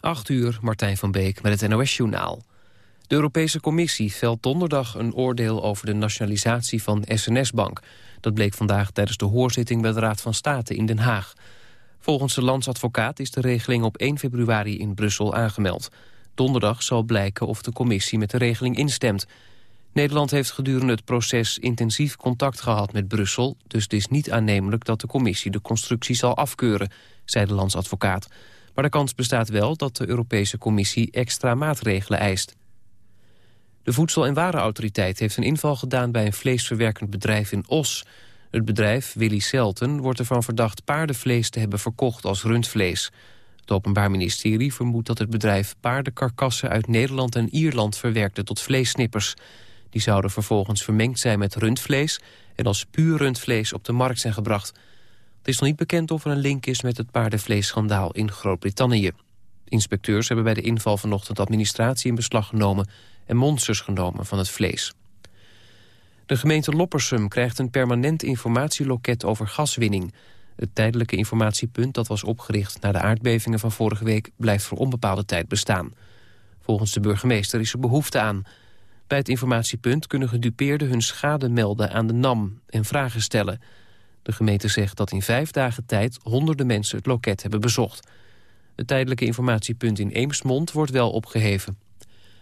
8 uur, Martijn van Beek met het NOS-journaal. De Europese Commissie velt donderdag een oordeel over de nationalisatie van SNS-bank. Dat bleek vandaag tijdens de hoorzitting bij de Raad van State in Den Haag. Volgens de landsadvocaat is de regeling op 1 februari in Brussel aangemeld. Donderdag zal blijken of de commissie met de regeling instemt. Nederland heeft gedurende het proces intensief contact gehad met Brussel... dus het is niet aannemelijk dat de commissie de constructie zal afkeuren, zei de landsadvocaat. Maar de kans bestaat wel dat de Europese Commissie extra maatregelen eist. De Voedsel- en Warenautoriteit heeft een inval gedaan bij een vleesverwerkend bedrijf in Os. Het bedrijf, Willy Selten, wordt ervan verdacht paardenvlees te hebben verkocht als rundvlees. Het Openbaar Ministerie vermoedt dat het bedrijf paardenkarkassen uit Nederland en Ierland verwerkte tot vleessnippers. Die zouden vervolgens vermengd zijn met rundvlees en als puur rundvlees op de markt zijn gebracht. Het is nog niet bekend of er een link is met het paardenvleesschandaal in Groot-Brittannië. Inspecteurs hebben bij de inval vanochtend administratie in beslag genomen en monsters genomen van het vlees. De gemeente Loppersum krijgt een permanent informatieloket over gaswinning. Het tijdelijke informatiepunt dat was opgericht na de aardbevingen van vorige week blijft voor onbepaalde tijd bestaan. Volgens de burgemeester is er behoefte aan. Bij het informatiepunt kunnen gedupeerden hun schade melden aan de NAM en vragen stellen. De gemeente zegt dat in vijf dagen tijd honderden mensen het loket hebben bezocht. Het tijdelijke informatiepunt in Eemsmond wordt wel opgeheven.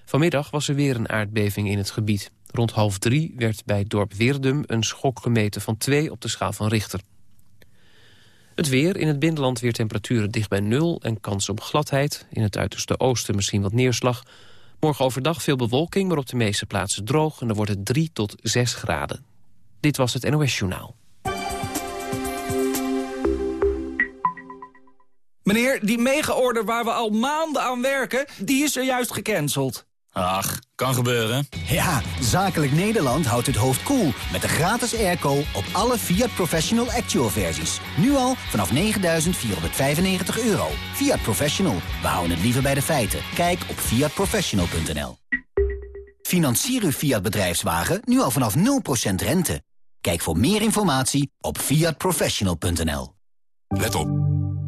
Vanmiddag was er weer een aardbeving in het gebied. Rond half drie werd bij het dorp Weerdum een schok gemeten van 2 op de schaal van Richter. Het weer, in het binnenland weer temperaturen dicht bij nul en kans op gladheid. In het uiterste oosten misschien wat neerslag. Morgen overdag veel bewolking, maar op de meeste plaatsen droog... en dan wordt het 3 tot 6 graden. Dit was het NOS Journaal. Meneer, die mega-order waar we al maanden aan werken, die is er juist gecanceld. Ach, kan gebeuren. Ja, Zakelijk Nederland houdt het hoofd koel cool met de gratis airco op alle Fiat Professional Actual versies. Nu al vanaf 9.495 euro. Fiat Professional, we houden het liever bij de feiten. Kijk op fiatprofessional.nl Financier uw Fiat bedrijfswagen nu al vanaf 0% rente. Kijk voor meer informatie op fiatprofessional.nl Let op.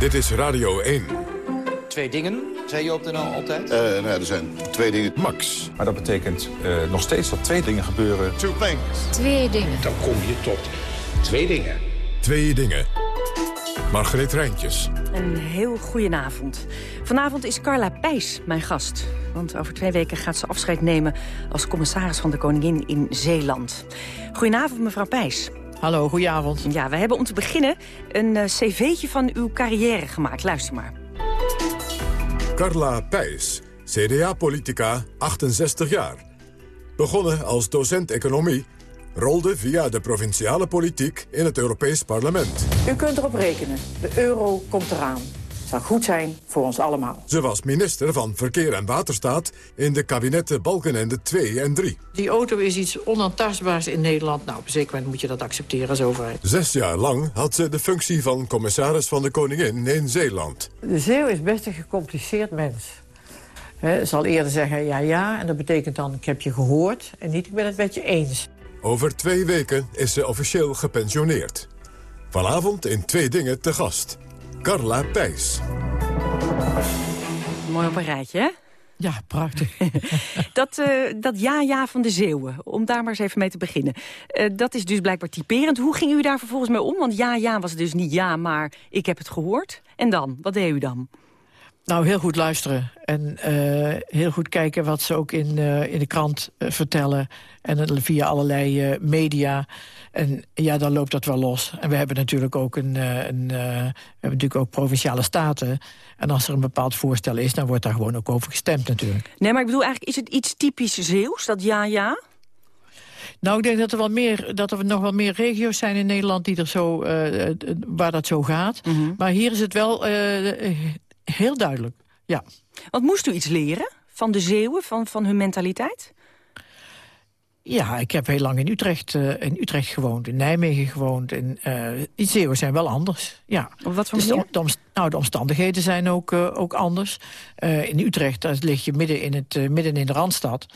Dit is Radio 1. Twee dingen, zei je op de NL altijd? Uh, nou, er zijn twee dingen. Max. Maar dat betekent uh, nog steeds dat twee dingen gebeuren. Two things. Twee dingen. Dan kom je tot twee dingen. Twee dingen. Margreet Rijntjes. Een heel goedenavond. Vanavond is Carla Pijs mijn gast. Want over twee weken gaat ze afscheid nemen als commissaris van de Koningin in Zeeland. Goedenavond, mevrouw Pijs. Hallo, goedenavond. Ja, we hebben om te beginnen een uh, cv'tje van uw carrière gemaakt. Luister maar. Carla Pijs, CDA-politica, 68 jaar. Begonnen als docent economie, rolde via de provinciale politiek in het Europees Parlement. U kunt erop rekenen, de euro komt eraan zou goed zijn voor ons allemaal. Ze was minister van Verkeer en Waterstaat in de kabinetten Balkenende 2 en 3. Die auto is iets onaantastbaars in Nederland. Nou, op een zeker moment moet je dat accepteren als overheid. Zes jaar lang had ze de functie van commissaris van de Koningin in Zeeland. De Zeeuw is best een gecompliceerd mens. He, zal eerder zeggen ja, ja, en dat betekent dan ik heb je gehoord... en niet ik ben het met je eens. Over twee weken is ze officieel gepensioneerd. Vanavond in Twee Dingen te gast. Carla Pijs. Mooi op een rijtje, hè? Ja, prachtig. dat, uh, dat ja-ja van de Zeeuwen, om daar maar eens even mee te beginnen. Uh, dat is dus blijkbaar typerend. Hoe ging u daar vervolgens mee om? Want ja-ja was dus niet ja, maar ik heb het gehoord. En dan? Wat deed u dan? Nou, heel goed luisteren. En uh, heel goed kijken wat ze ook in, uh, in de krant uh, vertellen. En via allerlei media. En ja, dan loopt dat wel los. En we hebben natuurlijk ook een, een we hebben natuurlijk ook provinciale staten. En als er een bepaald voorstel is, dan wordt daar gewoon ook over gestemd natuurlijk. Nee, maar ik bedoel eigenlijk, is het iets typisch Zeeuws, dat ja-ja? Nou, ik denk dat er, wel meer, dat er nog wel meer regio's zijn in Nederland die er zo, waar dat zo gaat. Mhm. Maar hier is het wel Heel duidelijk, ja. Want moest u iets leren van de Zeeuwen, van, van hun mentaliteit? Ja, ik heb heel lang in Utrecht, uh, in Utrecht gewoond, in Nijmegen gewoond. En, uh, die Zeeuwen zijn wel anders, ja. Op wat voor dus manier? de, nou, de omstandigheden zijn ook, uh, ook anders. in Utrecht daar lig je midden in, het, midden in de Randstad.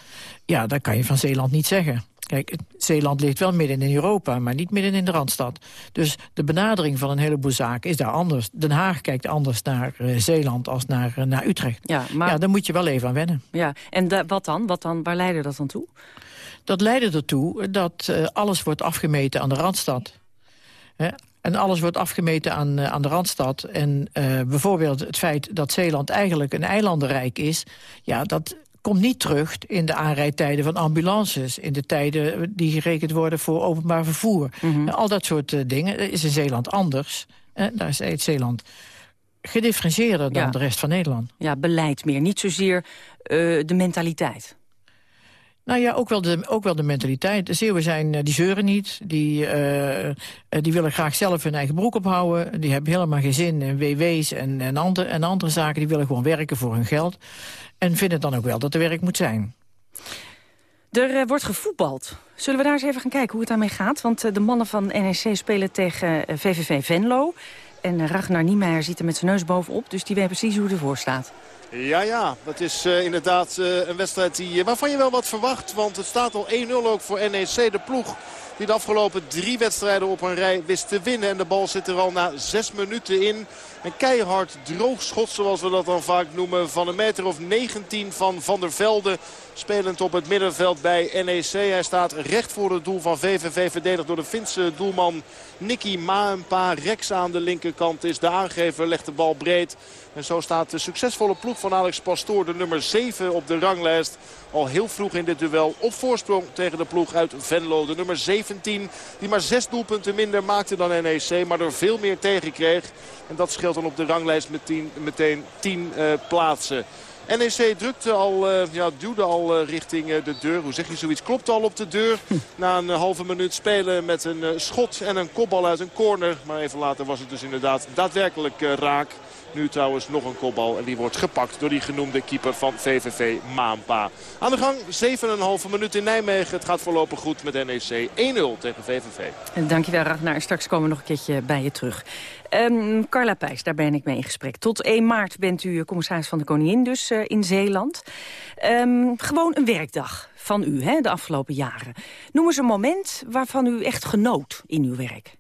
Ja, dat kan je van Zeeland niet zeggen. Kijk, Zeeland ligt wel midden in Europa, maar niet midden in de Randstad. Dus de benadering van een heleboel zaken is daar anders. Den Haag kijkt anders naar uh, Zeeland als naar, uh, naar Utrecht. Ja, maar... ja, daar moet je wel even aan wennen. Ja, en wat dan? wat dan? Waar leidde dat dan toe? Dat leidde ertoe dat uh, alles wordt afgemeten aan de Randstad. Hè? En alles wordt afgemeten aan, aan de Randstad. En bijvoorbeeld het feit dat Zeeland eigenlijk een eilandenrijk is... ja, dat komt niet terug in de aanrijdtijden van ambulances... in de tijden die gerekend worden voor openbaar vervoer. Mhm. Mm -hmm. Al dat soort dingen is in Zeeland anders. En daar is het Zeeland gedifferentieerder dan ja. de rest van Nederland. Ja, beleid meer, niet zozeer de mentaliteit. Nou ja, ook wel de, ook wel de mentaliteit. De Zeeuwen zijn, uh, die zeuren niet. Die, uh, die willen graag zelf hun eigen broek ophouden. Die hebben helemaal geen zin in WW's en, en, andere, en andere zaken. Die willen gewoon werken voor hun geld. En vinden dan ook wel dat er werk moet zijn. Er wordt gevoetbald. Zullen we daar eens even gaan kijken hoe het daarmee gaat? Want de mannen van NEC spelen tegen VVV Venlo. En Ragnar Niemeyer zit er met zijn neus bovenop. Dus die weet precies hoe het ervoor staat. Ja, ja. Dat is uh, inderdaad uh, een wedstrijd die, waarvan je wel wat verwacht. Want het staat al 1-0 ook voor NEC. De ploeg die de afgelopen drie wedstrijden op een rij wist te winnen. En de bal zit er al na zes minuten in. Een keihard droog schot, zoals we dat dan vaak noemen. Van een meter of 19 van Van der Velde. Spelend op het middenveld bij NEC. Hij staat recht voor het doel van VVV. Verdedigd door de Finse doelman Nicky Maenpa. Rex aan de linkerkant is de aangever. Legt de bal breed. En zo staat de succesvolle ploeg van Alex Pastoor, de nummer 7 op de ranglijst. Al heel vroeg in dit duel op voorsprong tegen de ploeg uit Venlo. De nummer 17 die maar zes doelpunten minder maakte dan NEC. Maar er veel meer tegen kreeg. En dat scheelt dan op de ranglijst met tien, meteen 10 uh, plaatsen. NEC drukte al, uh, ja, duwde al uh, richting de deur. Hoe zeg je zoiets? Klopte al op de deur. Na een halve minuut spelen met een schot en een kopbal uit een corner. Maar even later was het dus inderdaad daadwerkelijk raak. Nu trouwens nog een kopbal en die wordt gepakt door die genoemde keeper van VVV Maanpa. Aan de gang 7,5 minuut in Nijmegen. Het gaat voorlopig goed met NEC 1-0 tegen VVV. Dankjewel Ragnar. Straks komen we nog een keertje bij je terug. Um, Carla Pijs, daar ben ik mee in gesprek. Tot 1 maart bent u commissaris van de Koningin dus uh, in Zeeland. Um, gewoon een werkdag van u hè, de afgelopen jaren. Noem eens een moment waarvan u echt genoot in uw werk.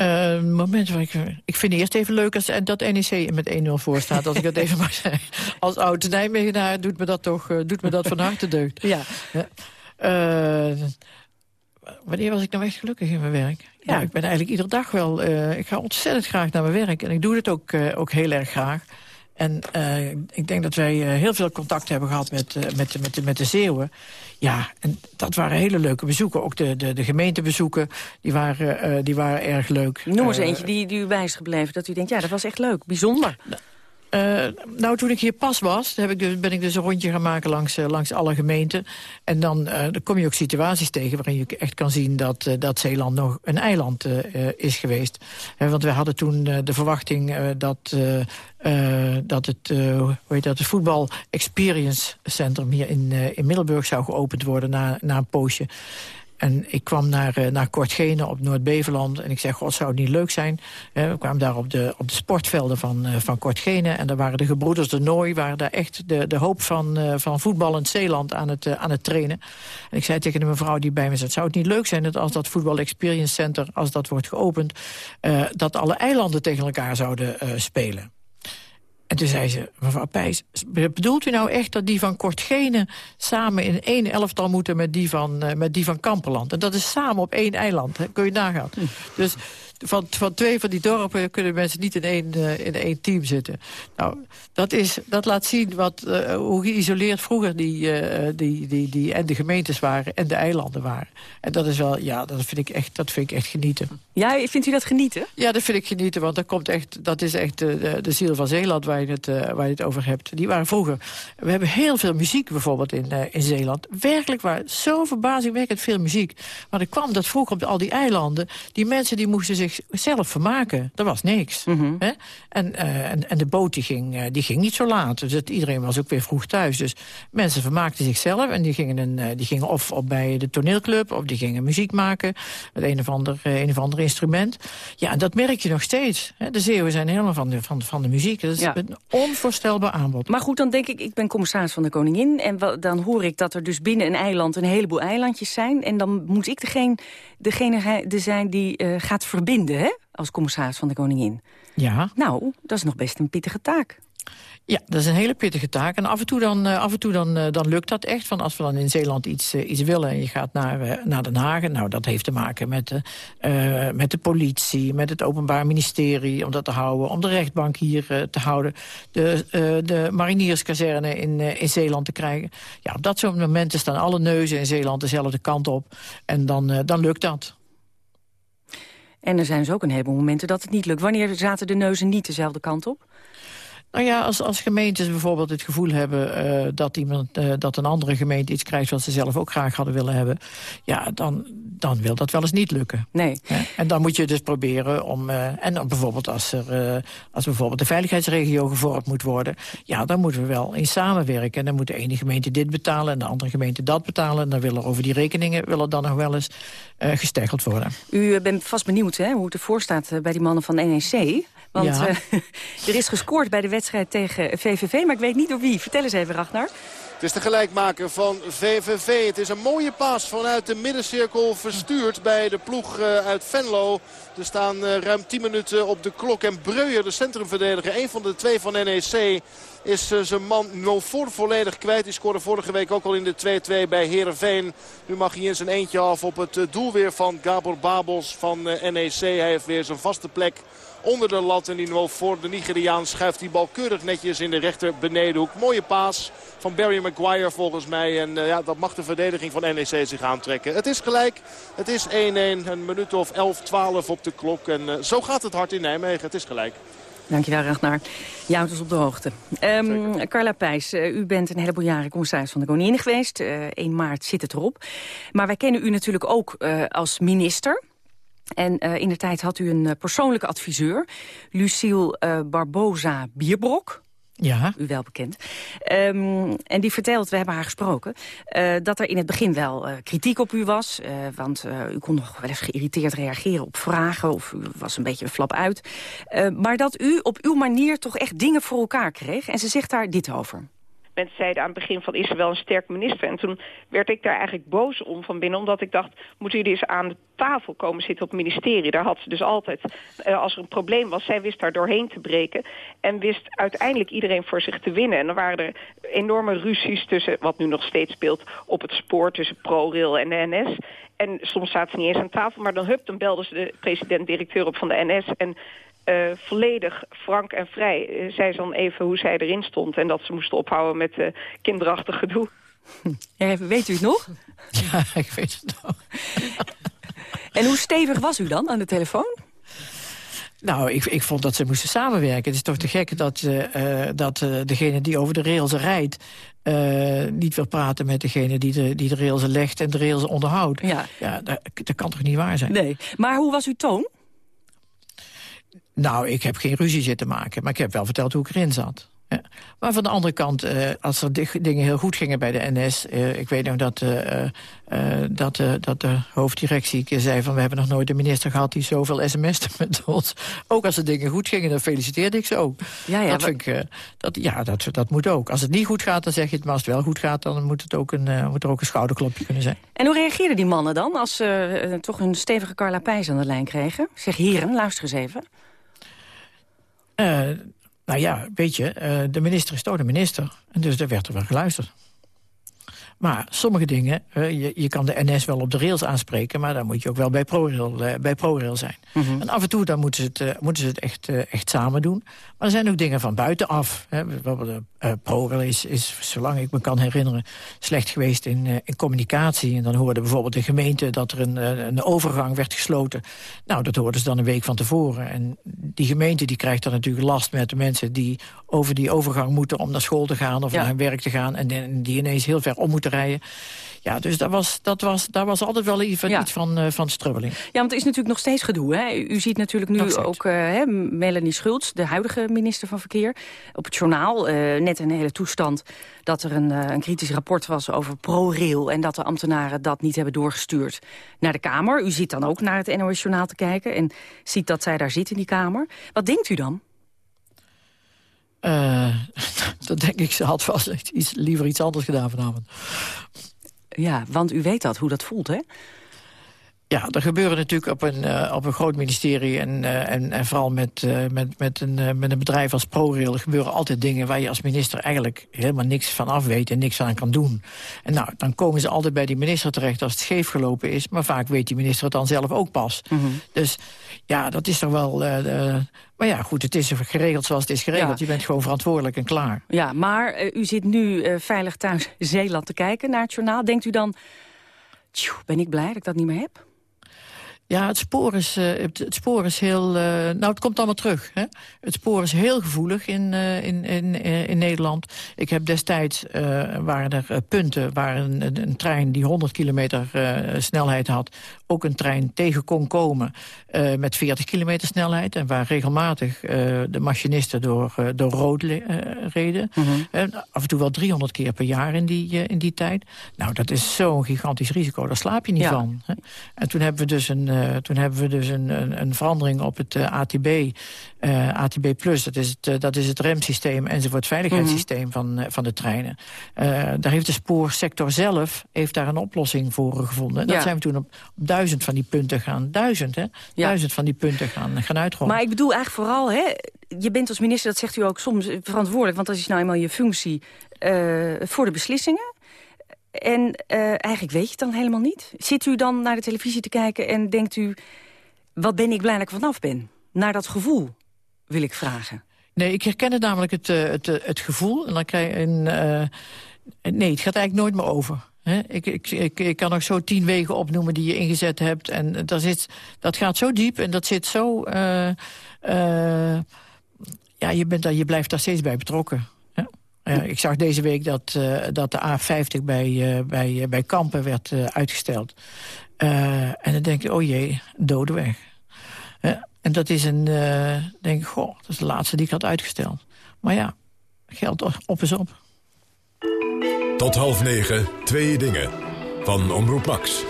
Uh, moment waar ik, ik vind het eerst even leuk als dat NEC met 1-0 voor staat, als ik dat even maar zeg. Als oud Nijmegenaar doet me dat toch uh, doet me dat van harte deugd. Ja. Uh, wanneer was ik nou echt gelukkig in mijn werk? Ja, ja ik ben eigenlijk iedere dag wel... Uh, ik ga ontzettend graag naar mijn werk en ik doe het ook, ook heel erg graag. En uh, ik denk dat wij heel veel contact hebben gehad met, met, met, met de Zeeuwen. Ja, en dat waren hele leuke bezoeken. Ook de, de, de gemeentebezoeken, die waren, die waren erg leuk. Noem eens eentje die, die u bij is gebleven. Dat u denkt, ja, dat was echt leuk, bijzonder. Uh, nou, toen ik hier pas was, heb ik dus, ben ik dus een rondje gaan maken langs, uh, langs alle gemeenten. En dan, uh, dan kom je ook situaties tegen waarin je echt kan zien dat, dat Zeeland nog een eiland is geweest. want we hadden toen de verwachting dat, dat het, hoe heet dat, het voetbal experience centrum hier in, in Middelburg zou geopend worden na, na een poosje. En ik kwam naar, uh, naar Kortgene op Noord-Beveland. En ik zei, god, zou het niet leuk zijn? We kwamen daar op de, op de sportvelden van, uh, van Kortgene. En daar waren de gebroeders de Nooi... waren daar echt de, de hoop van, van voetballend Zeeland aan het, aan het trainen. En ik zei tegen de mevrouw die bij me zat... zou het niet leuk zijn dat als dat Voetbal Experience Center... als dat wordt geopend... dat alle eilanden tegen elkaar zouden spelen? En toen zei ze, mevrouw Pijs, bedoelt u nou echt dat die van Kortgene... samen in één elftal moeten met die van, uh, met die van Kamperland? En dat is samen op één eiland, hè? kun je nagaan. Dus van, van twee van die dorpen kunnen mensen niet in één, uh, in één team zitten. Nou, dat, is, dat laat zien wat, uh, hoe geïsoleerd vroeger die, uh, die, die, die, en de gemeentes waren en de eilanden waren. En dat is wel, ja, dat vind ik echt, dat vind ik echt genieten. Ja, vindt u dat genieten? Ja, dat vind ik genieten, want dat, komt echt, dat is echt de, de ziel van Zeeland waar je, het, waar je het over hebt. Die waren vroeger... We hebben heel veel muziek bijvoorbeeld in, in Zeeland. Werkelijk waar, zo verbazingwekkend veel muziek. Maar er kwam dat vroeger op al die eilanden, die mensen die moesten zich zichzelf vermaken. Er was niks. Mhm. hè? En, eh, en, en de boot die ging, eh, die ging niet zo laat. Dus iedereen was ook weer vroeg thuis. Dus mensen vermaakten zichzelf. En die gingen, een, eh, die gingen of op bij de toneelclub... of die gingen muziek maken met een of ander, een of ander instrument. Ja, en dat merk je nog steeds. Hè? De Zeeuwen zijn helemaal van de, van, van de muziek. Dat is Ja. een onvoorstelbaar aanbod. Maar goed, dan denk ik, ik ben commissaris van de Koningin... en dan hoor ik dat er dus binnen een eiland een heleboel eilandjes zijn... en dan moet ik degene, degene de zijn die gaat verbinden, hè? Als commissaris van de Koningin. Ja. Nou, dat is nog best een pittige taak. Ja, dat is een hele pittige taak. En af en toe dan, eh, af en toe dan, eh, dan lukt dat echt. Van als we dan in Zeeland iets, eh, iets willen en je gaat naar, naar Den Haag... nou, dat heeft te maken met de, met de politie, met het Openbaar Ministerie... om dat te houden, om de rechtbank hier te houden... de, de marinierskazerne in, in Zeeland te krijgen. Ja, op dat soort momenten staan alle neuzen in Zeeland dezelfde kant op. En dan, dan lukt dat. En er zijn dus ook een heleboel momenten dat het niet lukt. Wanneer zaten de neuzen niet dezelfde kant op? Nou ja, als, als gemeentes bijvoorbeeld het gevoel hebben... eh, dat, iemand, eh, dat een andere gemeente iets krijgt... wat ze zelf ook graag hadden willen hebben... ja, dan, dan wil dat wel eens niet lukken. Nee. Ja, en dan moet je dus proberen om... eh, en dan bijvoorbeeld als, er, als bijvoorbeeld de veiligheidsregio gevormd moet worden... ja, dan moeten we wel in samenwerken. En dan moet de ene gemeente dit betalen... en de andere gemeente dat betalen. En dan willen er over die rekeningen willen dan nog wel eens gesteggeld worden. U bent vast benieuwd hè, hoe het ervoor staat bij die mannen van NEC... Want Ja. eh, er is gescoord bij de wedstrijd tegen VVV, maar ik weet niet door wie. Vertel eens even, Ragnar. Het is de gelijkmaker van VVV. Het is een mooie paas vanuit de middencirkel verstuurd bij de ploeg eh, uit Venlo. Er staan eh, ruim 10 minuten op de klok. En Breuer, de centrumverdediger, een van de twee van NEC... is zijn man Nofor volledig kwijt. Die scoorde vorige week ook al in de 2-2 bij Heerenveen. Nu mag hij in zijn eentje af op het doel weer van Gabor Babos van NEC. Hij heeft weer zijn vaste plek onder de lat. En die voor de Nigeriaan schuift die bal keurig netjes in de rechter benedenhoek. Mooie paas van Barry Maguire volgens mij. En uh, ja, dat mag de verdediging van NEC zich aantrekken. Het is gelijk. Het is 1-1. Een minuut of 11, 12 op de klok. En uh, zo gaat het hard in Nijmegen. Het is gelijk. Dankjewel, Ragnar. Je houdt ons op de hoogte. Um, Carla Pijs, uh, u bent een heleboel jaren commissaris van de Koningin geweest. 1 maart zit het erop. Maar wij kennen u natuurlijk ook als minister. En uh, in de tijd had u een uh, persoonlijke adviseur, Lucille uh, Barbosa Bierbrok. Ja. U wel bekend. Um, en die vertelt, we hebben haar gesproken, uh, dat er in het begin wel uh, kritiek op u was. Uh, want u kon nog wel eens geïrriteerd reageren op vragen of u was een beetje een flap uit. maar dat u op uw manier toch echt dingen voor elkaar kreeg. En ze zegt daar dit over mensen zeiden aan het begin van is er wel een sterk minister. En toen werd ik daar eigenlijk boos om van binnen. Omdat ik dacht, moeten jullie eens aan de tafel komen zitten op het ministerie. Daar had ze dus altijd, uh, als er een probleem was, zij wist daar doorheen te breken. En wist uiteindelijk iedereen voor zich te winnen. En dan waren er enorme ruzies tussen, wat nu nog steeds speelt, op het spoor tussen ProRail en de NS. En soms zaten ze niet eens aan tafel, maar dan hup, dan belden ze de president-directeur op van de NS. En uh, volledig frank en vrij uh, zei ze dan even hoe zij erin stond. En dat ze moesten ophouden met uh, kinderachtig gedoe. Ja, weet u het nog? Ja, ik weet het nog. en hoe stevig was u dan aan de telefoon? Nou, ik, ik vond dat ze moesten samenwerken. Het is toch te gek dat, uh, dat uh, degene die over de rails rijdt... Uh, niet wil praten met degene die de, die de rails legt en de rails onderhoudt. Ja. Ja, dat, dat kan toch niet waar zijn? Nee. Maar hoe was uw toon? Nou, ik heb geen ruzie zitten maken, maar ik heb wel verteld hoe ik erin zat. Ja. Maar van de andere kant, uh, als er dingen heel goed gingen bij de NS... Uh, ik weet nog dat, uh, dat, dat de hoofddirectie zei van... we hebben nog nooit een minister gehad die zoveel sms'te met ons. Ook als de dingen goed gingen, dan feliciteerde ik ze ook. Ja, ja, dat, vind ik, dat, ja dat, dat moet ook. Als het niet goed gaat, dan zeg je het. Maar als het wel goed gaat, dan moet, het ook een, moet er ook een schouderklopje kunnen zijn. En hoe reageerden die mannen dan als ze toch een stevige Carla Pijs aan de lijn kregen? Zeg, heren, luister eens even. Uh, nou ja, weet je, uh, de minister is toch de minister. En dus daar werd er wel geluisterd. Maar sommige dingen, uh, je, je kan de NS wel op de rails aanspreken... maar dan moet je ook wel bij ProRail, uh, bij ProRail zijn. Mm -hmm. En af en toe dan moeten ze het, moeten ze het echt, echt samen doen. Maar er zijn ook dingen van buitenaf. Hè. Bijvoorbeeld ProRail is, is, zolang ik me kan herinneren... slecht geweest in, in communicatie. En dan hoorde bijvoorbeeld de gemeente dat er een, een overgang werd gesloten. Nou, dat hoorden ze dan een week van tevoren. En die gemeente die krijgt dan natuurlijk last met de mensen... die over die overgang moeten om naar school te gaan... of ja. naar hun werk te gaan... en die ineens heel ver om moeten Ja, dus dat was, dat was, daar was altijd wel even iets van, uh, van strubbeling. Ja, want er is natuurlijk nog steeds gedoe. Hè? U ziet natuurlijk nu ook uh, hè, Melanie Schultz, de huidige minister van Verkeer... op het journaal, uh, net een hele toestand dat er een, een kritisch rapport was over ProRail... en dat de ambtenaren dat niet hebben doorgestuurd naar de Kamer. U zit dan ook naar het NOS-journaal te kijken... en ziet dat zij daar zit in die Kamer. Wat denkt u dan? Uh, dat denk ik, ze had vast iets, liever iets anders gedaan vanavond. Ja, want u weet dat, hoe dat voelt, hè? Ja, er gebeuren natuurlijk op een, uh, op een groot ministerie... en, uh, en, en vooral met, uh, met, met, een, met een bedrijf als ProRail... gebeuren altijd dingen waar je als minister eigenlijk helemaal niks van af weet... en niks aan kan doen. En nou, dan komen ze altijd bij die minister terecht als het scheef gelopen is... maar vaak weet die minister het dan zelf ook pas. Mm -hmm. Dus ja, dat is toch wel... maar ja, goed, het is geregeld zoals het is geregeld. Ja. Je bent gewoon verantwoordelijk en klaar. Ja, maar u zit nu veilig thuis Zeeland te kijken naar het journaal. Denkt u dan, tjoe, ben ik blij dat ik dat niet meer heb? Ja, het spoor is, uh, het, het, spoor is heel... Uh, nou, het komt allemaal terug. Hè? Het spoor is heel gevoelig in, uh, in, in, in Nederland. Ik heb destijds, waren er punten waar een, een, trein die 100 kilometer snelheid had... ook een trein tegen kon komen met 40 kilometer snelheid. En waar regelmatig de machinisten door, door rood reden. Mm -hmm. af en toe wel 300 keer per jaar in die, in die tijd. Nou, dat is zo'n gigantisch risico. Daar slaap je niet ja. van. Hè? En toen hebben we dus een uh, toen hebben we dus een, een, een verandering op het uh, ATB. Uh, ATB Plus, dat is het, dat is het remsysteem enzovoort veiligheidssysteem mm -hmm. van, van de treinen. daar heeft de spoorsector zelf heeft daar een oplossing voor gevonden. En dat ja. zijn we toen op, op, duizend van die punten gaan. Duizend, hè? Ja. Duizend van die punten gaan, gaan uitrollen. Maar ik bedoel eigenlijk vooral, hè, je bent als minister, dat zegt u ook soms verantwoordelijk... want dat is nou eenmaal je functie voor de beslissingen. En uh, eigenlijk weet je het dan helemaal niet. Zit u dan naar de televisie te kijken en denkt u... wat ben ik blij dat ik vanaf ben? Naar dat gevoel wil ik vragen. Nee, ik herken het namelijk het, het, het gevoel. En dan krijg je een, uh, nee, het gaat eigenlijk nooit meer over. He, ik, ik, ik, ik, kan nog zo tien wegen opnoemen die je ingezet hebt. En dat, zit, dat gaat zo diep en dat zit zo... Uh, uh, ja, je, bent daar, je blijft daar steeds bij betrokken. Uh, ik zag deze week dat, uh, dat de A50 bij, uh, bij, bij Kampen werd uitgesteld. en dan denk je, oh jee, dode weg. en dat is een, denk ik, goh, dat is de laatste die ik had uitgesteld. Maar ja, geld op is op. Tot half negen, twee dingen. Van Omroep Max.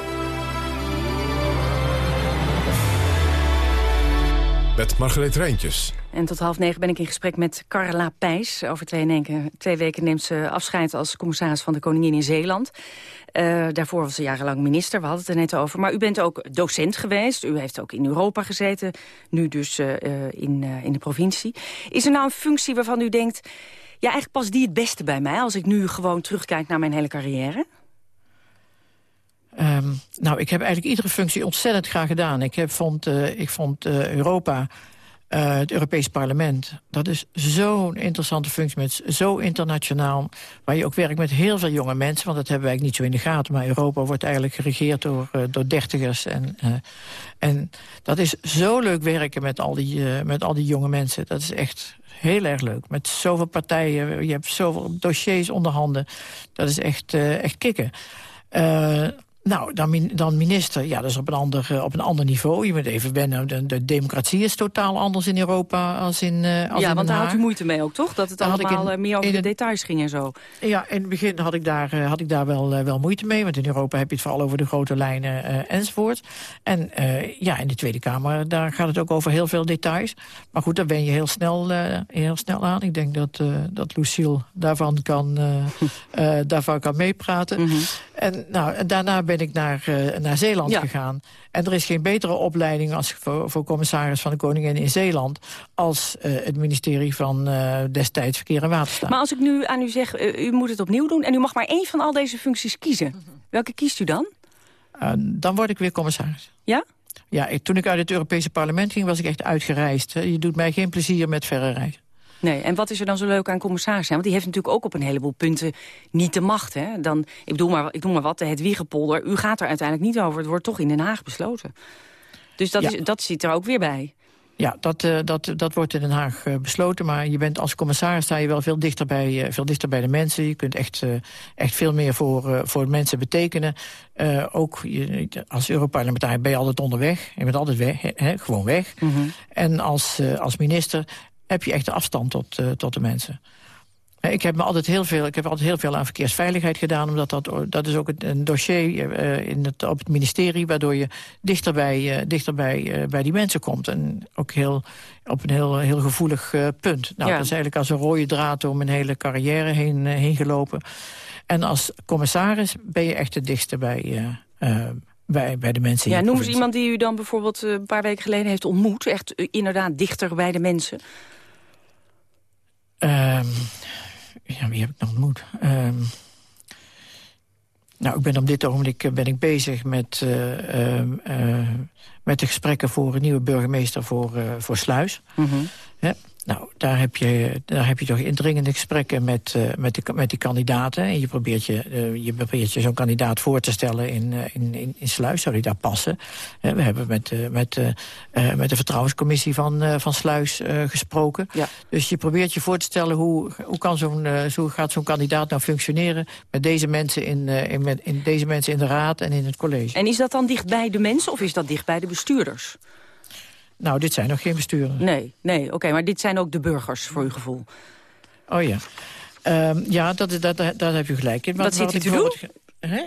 Met Margreet Rijntjes. En tot half negen ben ik in gesprek met Carla Pijs. Over twee, weken, twee weken neemt ze afscheid als commissaris van de Koningin in Zeeland. Uh, daarvoor was ze jarenlang minister, we hadden het er net over. Maar u bent ook docent geweest, u heeft ook in Europa gezeten. Nu dus uh, in, uh, in de provincie. Is er nou een functie waarvan u denkt... ja, eigenlijk past die het beste bij mij... als ik nu gewoon terugkijk naar mijn hele carrière? Um, nou, ik heb eigenlijk iedere functie ontzettend graag gedaan. Ik, heb, vond, uh, ik vond uh, Europa, uh, het Europees Parlement... dat is zo'n interessante functie, met zo internationaal... waar je ook werkt met heel veel jonge mensen... want dat hebben wij niet zo in de gaten... maar Europa wordt eigenlijk geregeerd door, door dertigers. En, en dat is zo leuk werken met al, die, met al die jonge mensen. Dat is echt heel erg leuk. Met zoveel partijen, je hebt zoveel dossiers onder handen. Dat is echt, echt kicken. Nou, dan, dan minister, ja, dat is op een, ander, op een ander niveau. Je moet even wennen, de, de democratie is totaal anders in Europa als in uh, als Ja, in want daar had u moeite mee ook, toch? Dat het allemaal in, meer over de details ging en zo. Ja, in het begin had ik daar, uh, had ik daar wel, uh, wel moeite mee. Want in Europa heb je het vooral over de grote lijnen enzovoort. En ja, in de Tweede Kamer, daar gaat het ook over heel veel details. Maar goed, daar ben je heel snel, heel snel aan. Ik denk dat, dat Lucille daarvan kan, daarvan kan meepraten. Mm -hmm. En nou, daarna ben ik naar, uh, naar Zeeland ja. gegaan. En er is geen betere opleiding als voor, voor commissaris van de Koningin in Zeeland... als uh, het ministerie van uh, destijds Verkeer en Waterstaat. Maar als ik nu aan u zeg, u moet het opnieuw doen... en u mag maar één van al deze functies kiezen. Welke kiest u dan? dan word ik weer commissaris. Ja? Ja, ik, toen ik uit het Europese parlement ging, was ik echt uitgereisd. Je doet mij geen plezier met verre reizen. Nee, en wat is er dan zo leuk aan commissaris? Want die heeft natuurlijk ook op een heleboel punten niet de macht. Hè? Dan, ik, bedoel maar, ik doe maar wat, het Wiegepolder. U gaat er uiteindelijk niet over. Het wordt toch in Den Haag besloten. Dus dat, ja. is, dat zit er ook weer bij. Ja, dat, uh, dat, dat wordt in Den Haag uh, besloten. Maar je bent als commissaris sta je wel veel dichter bij, uh, veel dichter bij de mensen. Je kunt echt, echt veel meer voor, voor mensen betekenen. ook je, als Europarlementariër ben je altijd onderweg. Je bent altijd weg, gewoon weg. Mm -hmm. En als, als minister heb je echt de afstand tot, tot de mensen. Ik heb, me altijd heel veel, ik heb altijd heel veel aan verkeersveiligheid gedaan... omdat dat, dat is ook een dossier uh, in het, op het ministerie... waardoor je dichter bij, uh, dichter bij, die mensen komt. En ook heel, op een heel, heel gevoelig punt. Nou, ja. Dat is eigenlijk als een rode draad door mijn hele carrière heen, heen gelopen. En als commissaris ben je echt het dichtste bij... bij, bij de mensen. Ja, noem eens iemand die u dan bijvoorbeeld een paar weken geleden heeft ontmoet. Echt inderdaad dichter bij de mensen. Um, ja, wie heb ik nog ontmoet? Um, nou, ik ben op dit ogenblik ben ik bezig met, uh, uh, met de gesprekken voor een nieuwe burgemeester voor, uh, voor Sluis. Mm -hmm. ja, nou, daar heb je, daar heb je toch indringende gesprekken met, uh, met, de, met die kandidaten. En je probeert je, uh, je, probeert je zo'n kandidaat voor te stellen in, uh, in, in, in Sluis. Zou die daar passen? we hebben met, met, met de vertrouwenscommissie van, van Sluis gesproken. Ja. Dus je probeert je voor te stellen hoe, hoe, kan zo'n hoe gaat zo'n kandidaat nou functioneren... met deze, mensen in, in, met, in deze mensen in de raad en in het college. En is dat dan dicht bij de mensen of is dat dicht bij de bestuurders? Nou, dit zijn nog geen besturen. Nee, nee oké, okay, maar dit zijn ook de burgers, voor uw gevoel. Oh ja. Um, ja, dat, dat, dat, dat heb je gelijk in. Wat, zit u te doen?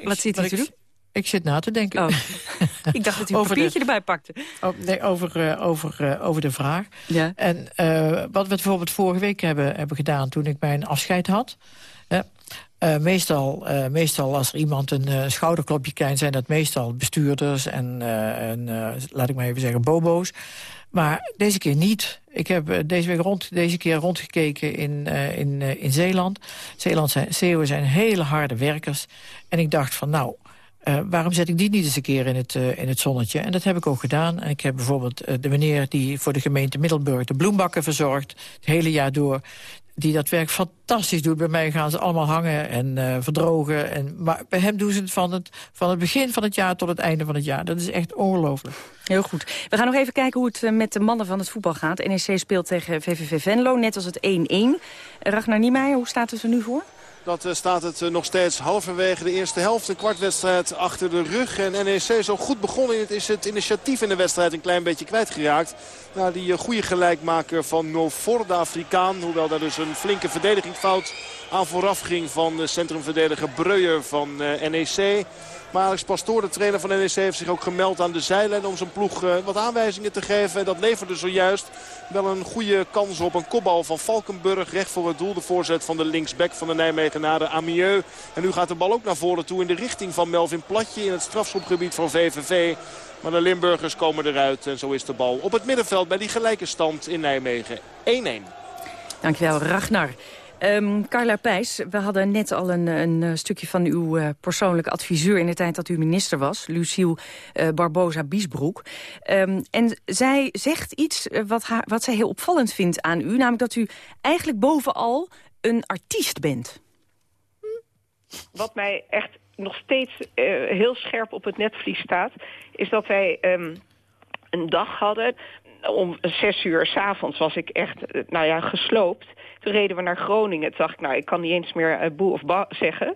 Wat zit u te doen? Ik zit na te denken. Oh. ik dacht dat u een papiertje de, erbij pakte. Oh, nee, over, uh, over, uh, over de vraag. Ja. En uh, wat we bijvoorbeeld vorige week hebben, hebben gedaan... toen ik mijn afscheid had... Uh, meestal, uh, meestal als er iemand een uh, schouderklopje krijgt... zijn dat meestal bestuurders en, en laat ik maar even zeggen, bobo's. Maar deze keer niet. Ik heb deze week rond, deze keer rondgekeken in, in, in Zeeland. Zeeland zijn, Zeeuwen zijn hele harde werkers. En ik dacht van nou, waarom zet ik die niet eens een keer in het, in het zonnetje? En dat heb ik ook gedaan. En ik heb bijvoorbeeld de meneer die voor de gemeente Middelburg... de bloembakken verzorgt, het hele jaar door die dat werk fantastisch doet. Bij mij gaan ze allemaal hangen en uh, verdrogen. En, maar bij hem doen ze het van, het van het begin van het jaar tot het einde van het jaar. Dat is echt ongelooflijk. Heel goed. We gaan nog even kijken hoe het met de mannen van het voetbal gaat. NEC speelt tegen VVV Venlo, net als het 1-1. Ragnar Niemeyer, hoe staat het er nu voor? Dat uh, staat het nog steeds halverwege de eerste helft. Een kwartwedstrijd achter de rug. En NEC zo goed begonnen het is het initiatief in de wedstrijd een klein beetje kwijtgeraakt. Na die uh, goede gelijkmaker van Nofor, de Afrikaan. Hoewel daar dus een flinke verdedigingfout aan vooraf ging van de centrumverdediger Breuer van NEC. Maar Alex Pastoor, de trainer van NEC, heeft zich ook gemeld aan de zijlijn om zijn ploeg wat aanwijzingen te geven. En dat leverde zojuist wel een goede kans op een kopbal van Valkenburg. Recht voor het doel, de voorzet van de linksback van de Nijmegenaren Amieux. En nu gaat de bal ook naar voren toe in de richting van Melvin Platje in het strafschopgebied van VVV. Maar de Limburgers komen eruit en zo is de bal op het middenveld bij die gelijke stand in Nijmegen. 1-1. Dankjewel, Ragnar. Um, Carla Pijs, we hadden net al een, een eh, stukje van uw uh, persoonlijke adviseur... in de tijd dat u minister was, Luciel uh, Barbosa-Biesbroek. Um, en zij zegt iets wat, haar, wat zij heel opvallend vindt aan u... namelijk dat u eigenlijk bovenal een artiest bent. Wat mij echt nog steeds heel scherp op het netvlies staat... is dat wij um, een dag hadden... om zes uur s'avonds was ik echt nou ja, gesloopt... Toen reden we naar Groningen. Toen dacht ik, nou, ik kan niet eens meer uh, boe of ba zeggen.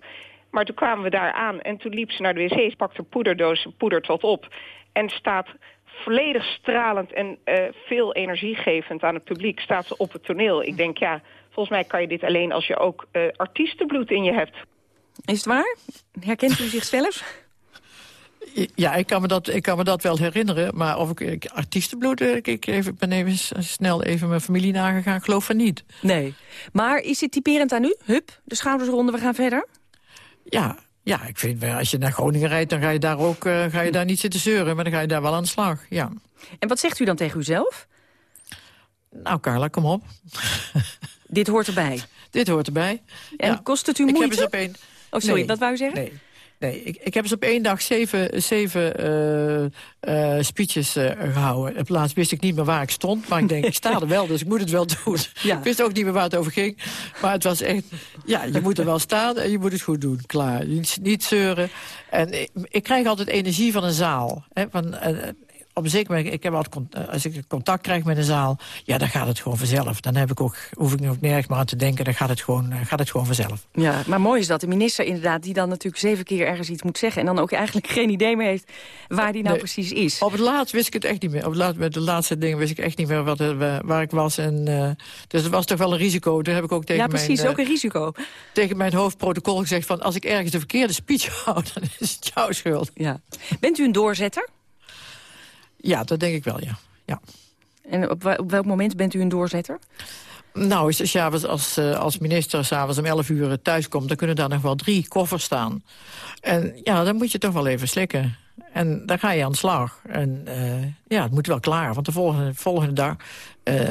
Maar toen kwamen we daar aan en toen liep ze naar de wc's, pakte poederdoos, poedert wat op. En staat volledig stralend en veel energiegevend aan het publiek, staat ze op het toneel. Ik denk, ja, volgens mij kan je dit alleen als je ook artiestenbloed in je hebt. Is het waar? Herkent u zichzelf? Ja, ik kan, me dat, ik kan me dat wel herinneren. Maar of ik, ik artiestenbloed... Ik even, ben even snel even mijn familie nagegaan. Ik geloof van niet. Nee. Maar is het typerend aan u? Hup, de schouders ronden, we gaan verder? Ja, ja, ik vind, als je naar Groningen rijdt, dan ga je daar ook uh, ga je daar niet zitten zeuren. Maar dan ga je daar wel aan de slag, ja. En wat zegt u dan tegen uzelf? Nou, Carla, kom op. Dit hoort erbij? Dit hoort erbij. En ja. kost het u moeite? Ik heb eens op een... Oh, sorry, nee, wat wou u zeggen? Nee. Nee, ik, ik heb eens op één dag zeven, zeven uh, uh, speeches uh, gehouden. Op laatst wist ik niet meer waar ik stond. Maar ik denk, ik sta er wel, dus ik moet het wel doen. Ja. Ik wist ook niet meer waar het over ging. Maar het was echt, ja, je moet er wel staan en je moet het goed doen. Klaar, niet, niet zeuren. En ik, ik krijg altijd energie van een zaal. Hè, van, op een zeker moment, ik heb altijd, eh, als ik contact krijg met een zaal... ja, dan gaat het gewoon vanzelf. Dan heb ik ook, hoef ik ook nergens meer aan te denken. Dan gaat het gewoon, eh, gaat het gewoon vanzelf. Ja, maar mooi is dat de minister inderdaad... die dan natuurlijk zeven keer ergens iets moet zeggen... en dan ook eigenlijk geen idee meer heeft waar die nou Nee. precies is. Op het laatst wist ik het echt niet meer. Op het laatst, met de laatste dingen wist ik echt niet meer wat, waar ik was. En, eh, dus het was toch wel een risico. Toen heb ik ook tegen Ja, precies, mijn, ook een risico. tegen mijn hoofdprotocol gezegd van... als ik ergens de verkeerde speech hou, dan is het jouw schuld. Ja. Bent u een doorzetter? Ja, dat denk ik wel, ja. ja. En op, welk moment bent u een doorzetter? Nou, als je als, als, eh, als minister s'avonds om 11 uur eh, thuiskomt... dan kunnen daar nog wel drie koffers staan. En ja, dan moet je toch wel even slikken. En dan ga je aan de slag. En eh, ja, het moet wel klaar. Want de volgende, volgende dag,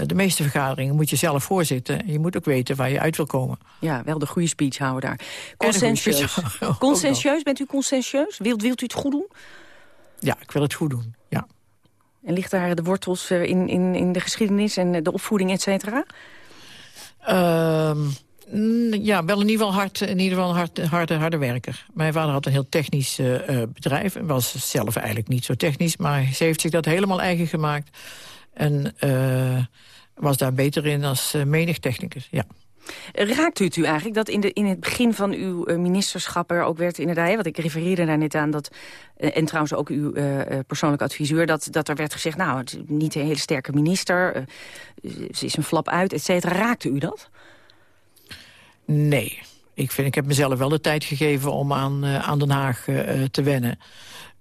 de meeste vergaderingen... moet je zelf voorzitten. En je moet ook weten waar je uit wil komen. Ja, wel de goede speech houden daar. Ook Conscientieus, bent u conscientieus? Wilt, wilt u het goed doen? Ja, ik wil het goed doen, ja. En ligt daar de wortels eh, in, in, in de geschiedenis en de opvoeding, et cetera? Ehm, ja, wel in ieder geval hard, in ieder geval hard, harde, harde werker. Mijn vader had een heel technisch eh, eh, bedrijf. En was zelf eigenlijk niet zo technisch. Maar ze heeft zich dat helemaal eigen gemaakt. En was daar beter in als menig technicus, ja. Raakt u het u eigenlijk dat in, de, in het begin van uw eh, ministerschap er ook werd inderdaad... hè, want ik refereerde daar net aan, dat, eh, en trouwens ook uw eh, persoonlijk adviseur... Dat, dat er werd gezegd, nou, niet een hele sterke minister... ze is een flap uit, et cetera. Raakte u dat? Nee. Ik, vind, ik heb mezelf wel de tijd gegeven om aan, aan Den Haag te wennen.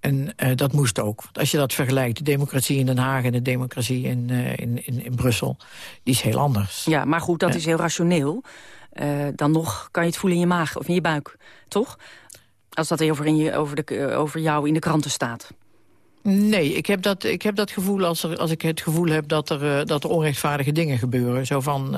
En eh, dat moest ook. Want als je dat vergelijkt, de democratie in Den Haag... en de democratie in, eh, in, in, in Brussel, die is heel anders. Ja, maar goed, dat is heel rationeel. Eh, dan nog kan je het voelen in je maag of in je buik, toch? Als dat over, in je, over, de, over jou in de kranten staat. Nee, ik heb dat, ik heb dat gevoel als, er, als ik het gevoel heb dat er, dat er onrechtvaardige dingen gebeuren. Zo van,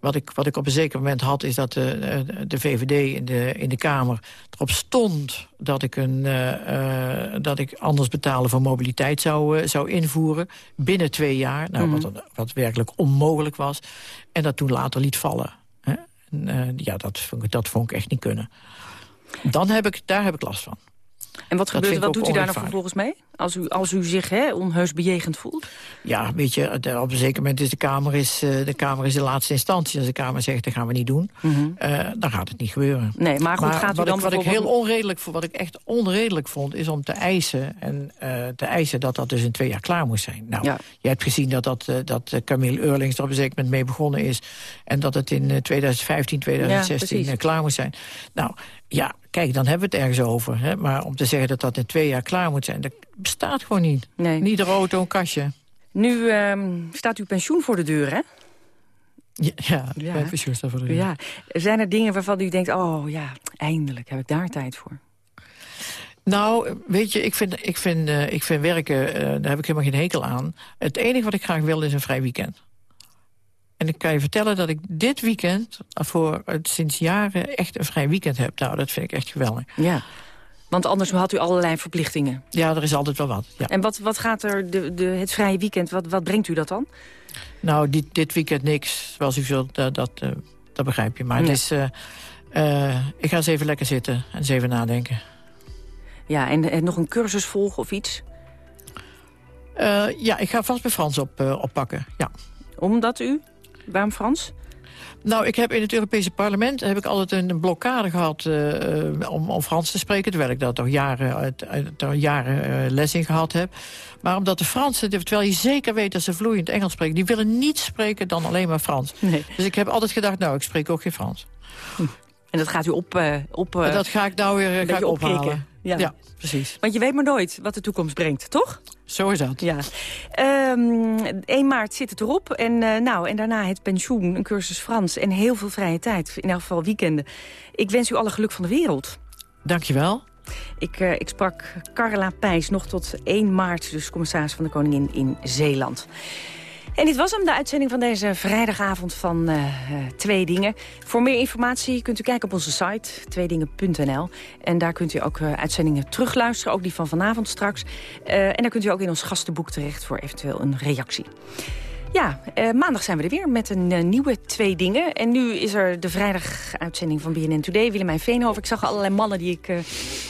wat, ik, wat ik op een zeker moment had, is dat de, eh, de VVD in de, in de Kamer erop stond dat ik, een, eh, eh, dat ik anders betalen voor mobiliteit zou, eh, zou invoeren. Binnen twee jaar, nou, Mhm. wat, wat werkelijk onmogelijk was. En dat toen later liet vallen. Hè? En, eh, ja, dat, vond ik- dat vond ik echt niet kunnen. Dan heb ik, daar heb ik last van. En wat, gebeurt, ik wat doet u daar nou vervolgens mee? Als u, als u zich hè, onheus bejegend voelt? Ja, weet je, de- op een zeker moment is de Kamer, is, eh, de Kamer is de laatste instantie. Als de Kamer zegt, dat gaan we niet doen, eh, dan gaat het niet gebeuren. Nee, maar goed, gaat u wat dan ik, wat ik heel onredelijk vond, wat ik echt onredelijk vond, is om te eisen, en, eh, te eisen dat dat dus in twee jaar klaar moest zijn. Nou, je hebt gezien dat, dat, eh, dat eh, Camille Eurlings er op een zeker moment mee begonnen is. En dat het in eh, 2015, 2016 precies. eh, klaar moest zijn. Nou, ja, kijk, dan hebben we het ergens over. Hè? Maar om te zeggen dat dat in twee jaar klaar moet zijn, dat bestaat gewoon niet. Nee. Niet de auto, een kastje. Nu ehm, staat uw pensioen voor de deur, hè? Ja, ja, pensioen staat voor de deur. Ja. Zijn er dingen waarvan u denkt, oh ja, eindelijk heb ik daar tijd voor? Nou, weet je, ik vind, ik vind, eh, ik vind werken, eh, daar heb ik helemaal geen hekel aan. Het enige wat ik graag wil is een vrij weekend. En ik kan je vertellen dat ik dit weekend voor het sinds jaren echt een vrij weekend heb. Nou, dat vind ik echt geweldig. Ja, want anders had u allerlei verplichtingen. Ja, er is altijd wel wat. Ja. En wat, wat gaat er, de, de, het vrije weekend, wat, wat brengt u dat dan? Nou, dit, dit weekend niks, zoals u zult, dat, dat, eh, dat begrijp je. Maar Nee. het is, eh, eh, ik ga eens even lekker zitten en eens even nadenken. Ja, en, en nog een cursus volgen of iets? Eh, ja, ik ga vast bij Frans op, eh, oppakken, ja. Omdat u? Waarom Frans? Nou, ik heb in het Europese parlement heb ik altijd een blokkade gehad eh, eh, om, om Frans te spreken. Terwijl ik daar toch jaren, daar jaren les in gehad heb. Maar omdat de Fransen, terwijl je zeker weet dat ze vloeiend Engels spreken... die willen niet spreken dan alleen maar Frans. Nee. Dus ik heb altijd gedacht, nou, ik spreek ook geen Frans. En dat gaat u op... eh, op eh, dat ga ik nou weer eh, ga ik ophalen. Ja. ja, precies. Want je weet maar nooit wat de toekomst brengt, toch? Zo is dat. Ja. Ehm 1 maart zit het erop. En, nou, en daarna het pensioen, een cursus Frans en heel veel vrije tijd. In elk geval weekenden. Ik wens u alle geluk van de wereld. Dankjewel. Ik, eh, ik sprak Carla Pijs nog tot 1 maart, dus commissaris van de Koningin in Zeeland. En dit was hem, de uitzending van deze vrijdagavond van eh, Twee Dingen. Voor meer informatie kunt u kijken op onze site, tweedingen.nl. En daar kunt u ook eh, uitzendingen terugluisteren, ook die van vanavond straks. En daar kunt u ook in ons gastenboek terecht voor eventueel een reactie. Ja, uh, maandag zijn we er weer met een uh, nieuwe Twee Dingen. En nu is er de vrijdag-uitzending van BNN Today. Willemijn Veenhoven. Ik zag allerlei mannen die ik... Uh,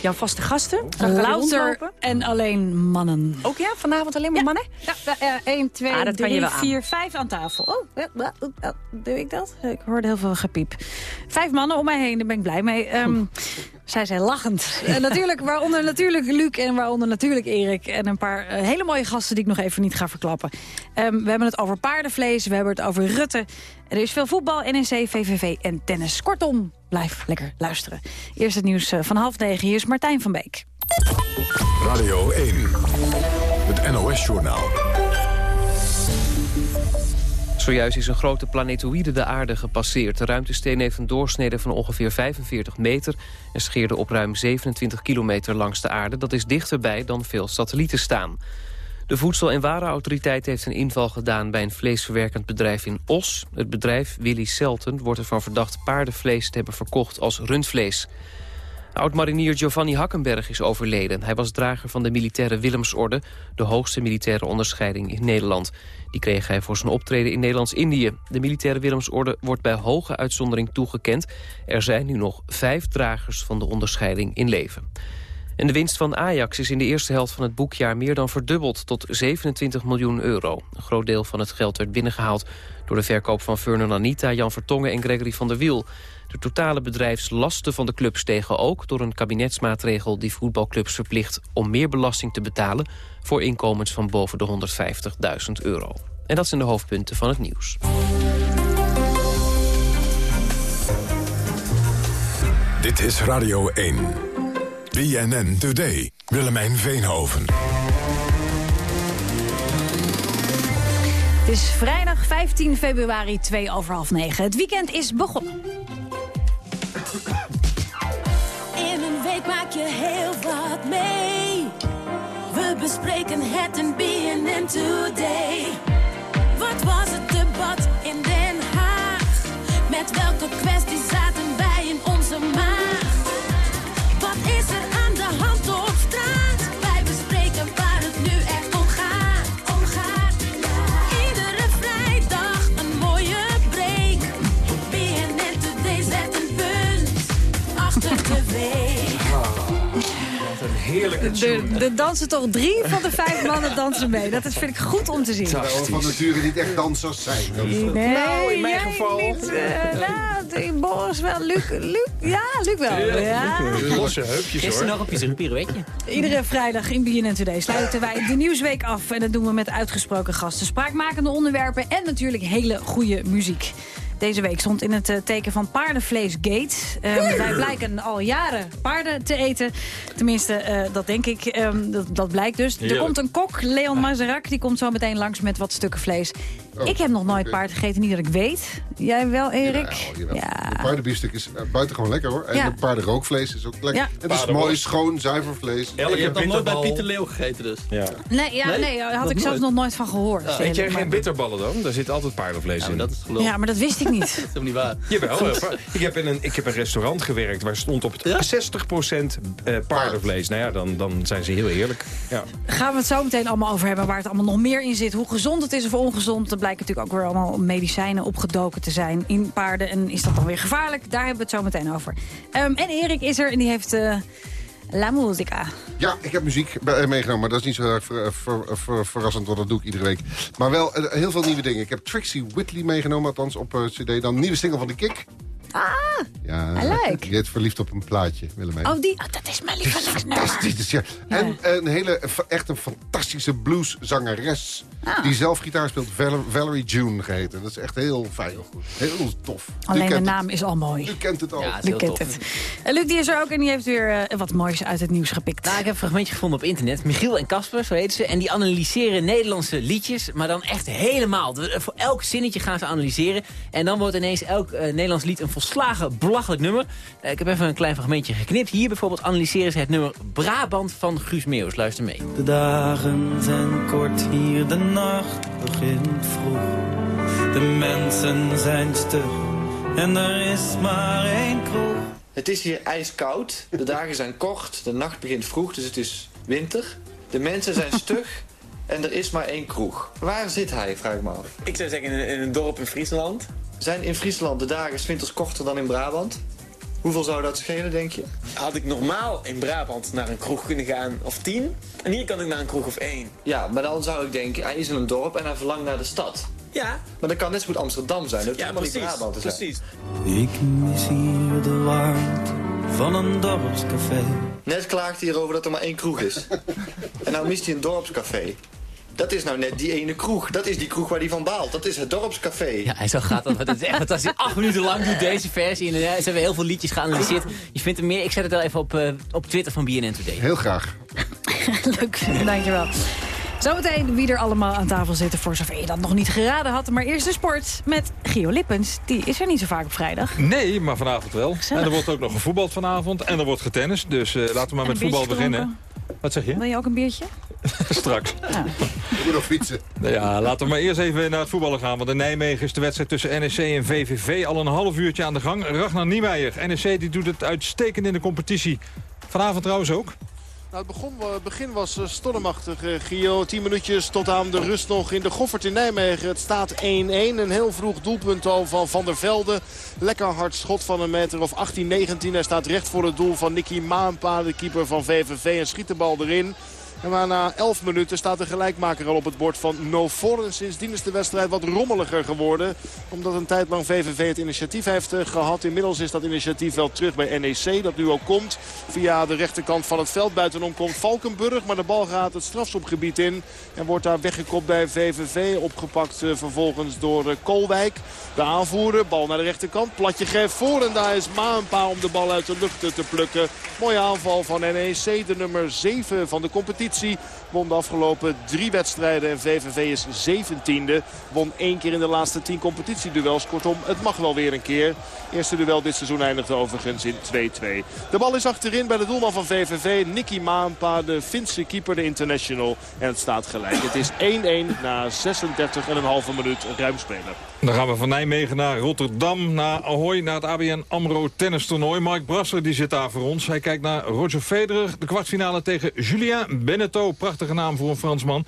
jouw vaste gasten. Louter en alleen mannen. Ook ja? Vanavond alleen maar ja. mannen? Ja, 1, 2, 3, 4, 5 aan tafel. Oh, doe ik dat? Ik hoorde heel veel gepiep. Vijf mannen om mij heen, daar ben ik blij mee. Um, zij zijn lachend. Uh, natuurlijk, waaronder natuurlijk Luc en waaronder natuurlijk Erik. En een paar uh, hele mooie gasten die ik nog even niet ga verklappen. Um, we hebben het over paardenvlees, we hebben het over Rutte. Er is veel voetbal, NEC, VVV en tennis. Kortom, blijf lekker luisteren. Eerst het nieuws uh, van half negen. Hier is Martijn van Beek. Radio 1, het NOS-journaal. Zojuist is een grote planetoïde de aarde gepasseerd. De ruimtesteen heeft een doorsnede van ongeveer 45 meter... en scheerde op ruim 27 kilometer langs de aarde. Dat is dichterbij dan veel satellieten staan. De Voedsel- en Warenautoriteit heeft een inval gedaan... bij een vleesverwerkend bedrijf in Os. Het bedrijf Willy Selten wordt ervan verdacht paardenvlees te hebben verkocht als rundvlees. Oud-marinier Giovanni Hakkenberg is overleden. Hij was drager van de militaire Willemsorde... de hoogste militaire onderscheiding in Nederland. Die kreeg hij voor zijn optreden in Nederlands-Indië. De militaire Willemsorde wordt bij hoge uitzondering toegekend. Er zijn nu nog vijf dragers van de onderscheiding in leven. En de winst van Ajax is in de eerste helft van het boekjaar meer dan verdubbeld tot 27 miljoen euro. Een groot deel van het geld werd binnengehaald door de verkoop van Fernand Anita, Jan Vertongen en Gregory van der Wiel. De totale bedrijfslasten van de club stegen ook door een kabinetsmaatregel die voetbalclubs verplicht om meer belasting te betalen voor inkomens van boven de 150.000 euro. En dat zijn de hoofdpunten van het nieuws. Dit is Radio 1. BNN Today. Willemijn Veenhoven. Het is vrijdag 15 februari, 2 over half 9. Het weekend is begonnen. Maak je heel wat mee. We bespreken het in BNN Today. Wat was het debat in Den Haag? Met welke kwesties de dansen toch drie van de vijf mannen dansen mee. Dat is, vind ik goed om te zien. Terwijl we van nature niet echt dansers zijn. Nee, Nou, in mijn jij geval. Niet, uh, nou, Boris wel. Luc, Luc, ja, Luc wel. Ja. Losse heupjes hoor. nog een piece- een pirouetje. Iedere vrijdag in BNN Today sluiten wij de Nieuwsweek af. En dat doen we met uitgesproken gasten, spraakmakende onderwerpen... en natuurlijk hele goede muziek. Deze week stond in het eh, teken van paardenvleesgate. Ehm wij blijken al jaren paarden te eten. Tenminste, eh, dat denk ik. Ehm, dat, dat blijkt dus. Er komt een kok, Leon Mazerak. Die komt zo meteen langs met wat stukken vlees. Oh, ik heb nog nooit paard gegeten, niet dat ik weet. Jij wel, Erik? Jawel. Ja. De paardenbiefstuk is uh, buitengewoon lekker hoor. En Ja. de paardenrookvlees is ook lekker. Ja. Het is mooi, schoon, zuiver vlees. Elke je hebt nog nooit bij Pieter Leeuw gegeten dus. Ja. Nee, ja, nee? Nee? daar had ik zelfs nooit. nog nooit van gehoord. Ja, Eet jij geen bitterballen dan? Daar zit altijd paardenvlees Ja, in. maar dat is geloof. Ja, maar dat wist ik niet. Dat is helemaal niet waar. Jawel, eh, ik heb, in een, ik heb een restaurant gewerkt waar stond op het Ja? 60% eh, paardenvlees. Nou ja, dan, dan zijn ze heel heerlijk. Ja. Gaan we het zo meteen allemaal over hebben waar het allemaal nog meer in zit. Hoe gezond het is of ongezond. Blijken natuurlijk ook weer allemaal medicijnen opgedoken te zijn in paarden. En is dat dan weer gevaarlijk? Daar hebben we het zo meteen over. Ehm, en Erik is er en die heeft eh, La Musica. Ja, ik heb muziek eh, meegenomen, maar dat is niet zo erg ver- ver- ver- verrassend, want dat doe ik iedere week. Maar wel eh, heel veel nieuwe dingen. Ik heb Trixie Whitley meegenomen, althans op eh, cd. Dan nieuwe single van de Kick. Ah, Ja, I like. Je bent verliefd op een plaatje, Willemijn. oh, die, oh, dat is mijn lievelingsnummer. Fantastisch, ja. En een hele, echt een fantastische blueszangeres. Ah. Die zelf gitaar speelt, Val- Valerie June geheten. Dat is echt heel fijn, heel tof. Alleen de naam is al mooi. U kent het al. Ja, U kent tof. het. En Luc die is er ook en die heeft weer eh, wat moois uit het nieuws gepikt. Nou, ik heb een fragmentje gevonden op internet. Michiel en Casper, zo heten ze. En die analyseren Nederlandse liedjes, maar dan echt helemaal. Voor elk zinnetje gaan ze analyseren. En dan wordt ineens elk eh, Nederlands lied een volslagen belachelijk nummer. Eh, ik heb even een klein fragmentje geknipt. Hier bijvoorbeeld analyseren ze het nummer Brabant van Guus Meeuwis. Luister mee. De dagen zijn kort hier, de nacht begint vroeg. De mensen zijn stug en er is maar één kroeg. Het is hier ijskoud. De dagen zijn kort. De nacht begint vroeg, dus het is winter. De mensen zijn stug. en er is maar één kroeg. Waar zit hij, vraag ik me af. Ik zou zeggen in een, in een dorp in Friesland. Zijn in Friesland de dagen 's winters korter dan in Brabant? Hoeveel zou dat schelen, denk je? Had ik normaal in Brabant naar een kroeg kunnen gaan of tien. En hier kan ik naar een kroeg of één. Ja, maar dan zou ik denken, hij is in een dorp en hij verlangt naar de stad. Ja. Maar dat kan net zo goed Amsterdam zijn. Dat Ja, precies. Brabant te zijn. Precies. Ik mis hier de warmte van een dorpscafé. Net klaagt hij erover dat er maar één kroeg is. en nou mist hij een dorpscafé. Dat is nou net die ene kroeg. Dat is die kroeg waar hij van baalt. Dat is het dorpscafé. Ja, en zo gaat dat. Het is echt fantastisch. Acht minuten lang doet deze versie. En eh, ze hebben heel veel liedjes geanalyseerd. Je vindt er meer. Ik zet het wel even op, eh, op Twitter van BNN Today. Heel graag. Leuk, dankjewel. Zometeen wie er allemaal aan tafel zitten, voor zover je dat nog niet geraden had. Maar eerst de sport met Gio Lippens. Die is er niet zo vaak op vrijdag. Nee, maar vanavond wel. En er wordt ook nog gevoetbald vanavond. En er wordt getennist. Dus eh, laten we maar En met voetbal beginnen. Wat zeg je? Wil je ook een biertje? Straks. Ik moet nog fietsen. Nou Ja, laten we maar eerst even naar het voetballen gaan. Want in Nijmegen is de wedstrijd tussen NEC en VVV al een half uurtje aan de gang. Ragnar Niemeyer. NEC die doet het uitstekend in de competitie. Vanavond trouwens ook. Nou, het begon, het begin was eh, stormachtig, eh, Gio. 10 minuutjes tot aan de rust nog in de Goffert in Nijmegen. Het staat 1-1. Een heel vroeg doelpunt al van Van der Velde. Lekker hard schot van een meter of 18, 19. Hij staat recht voor het doel van Nicky Maanpa, de keeper van VVV. En schiet de bal erin. En maar na 11 minuten staat de gelijkmaker al op het bord van No En sindsdien is de wedstrijd wat rommeliger geworden. Omdat een tijd lang VVV het initiatief heeft eh, gehad. Inmiddels is dat initiatief wel terug bij NEC. Dat nu ook komt via de rechterkant van het veld. Buitenom komt Valkenburg. Maar de bal gaat het strafschopgebied in. En wordt daar weggekopt bij VVV. Opgepakt eh, vervolgens door eh, Kolwijk. De aanvoerder. Bal naar de rechterkant. Platje geeft voor. En daar is Maanpa om de bal uit de lucht te plukken. Mooie aanval van NEC. De nummer 7 van de competitie. positie Won de afgelopen drie wedstrijden. En VVV is 17e. Won één keer in de laatste 10 competitieduels. Kortom, het mag wel weer een keer. Eerste duel dit seizoen eindigde overigens in 2-2. De bal is achterin bij de doelman van VVV. Nicky Maanpa, de Finse keeper, de international. En het staat gelijk. Het is 1-1 na 36,5 minuut ruim spelen. Dan gaan we van Nijmegen naar Rotterdam, naar Ahoy, naar het ABN AMRO tennistoernooi. Mark Brasser die zit daar voor ons. Hij kijkt naar Roger Federer, de kwartfinale tegen Julien Beneteau. Prachtige naam voor een Fransman.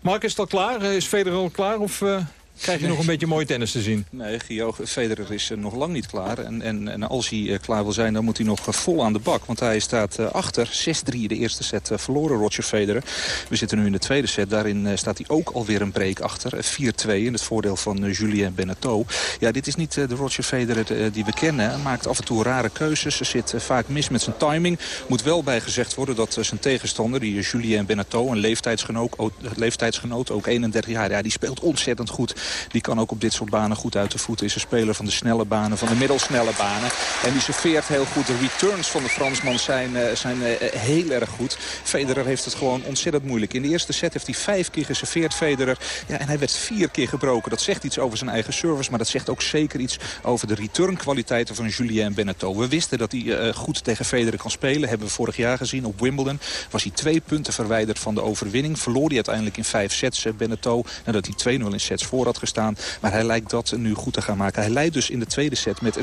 Mark, is al klaar? Is Federer klaar of eh, krijg je nog een beetje mooi tennis te zien? Nee, Gio, Federer is eh, nog lang niet klaar. En, en, en als hij eh, klaar wil zijn, dan moet hij nog eh, vol aan de bak. Want hij staat achter. 6-3 de eerste set verloren, Roger Federer. We zitten nu in de tweede set. Daarin staat hij ook alweer een break achter. Eh, 4-2 in het voordeel van Julien Beneteau. Ja, dit is niet de Roger Federer die we kennen. Hij maakt af en toe rare keuzes. Zit zit vaak mis met zijn timing. Moet wel bij gezegd worden dat zijn tegenstander, die Julien Beneteau, een leeftijdsgenoot, leeftijdsgenoot, ook 31 jaar, ja, die speelt ontzettend goed. Die kan ook op dit soort banen goed uit de voeten. Is een speler van de snelle banen, van de middelsnelle banen. En die serveert heel goed. De returns van de Fransman zijn, eh, zijn eh, heel erg goed. Federer heeft het gewoon ontzettend moeilijk. In de eerste set heeft hij vijf keer geserveerd, Federer. Ja, en hij werd vier keer gebroken. Dat zegt iets over zijn eigen service, maar dat zegt ook zeker iets over de returnkwaliteiten van Julien Beneteau. We wisten dat hij eh, goed tegen Federer kan spelen. Hebben we vorig jaar gezien op Wimbledon. Was hij twee punten verwijderd van de overwinning. Verloor hij uiteindelijk in vijf sets, Beneteau. Nadat hij 2-0 in sets voor had gestaan. Maar hij lijkt dat nu goed te gaan maken. Hij leidt dus in de tweede set met 4-2.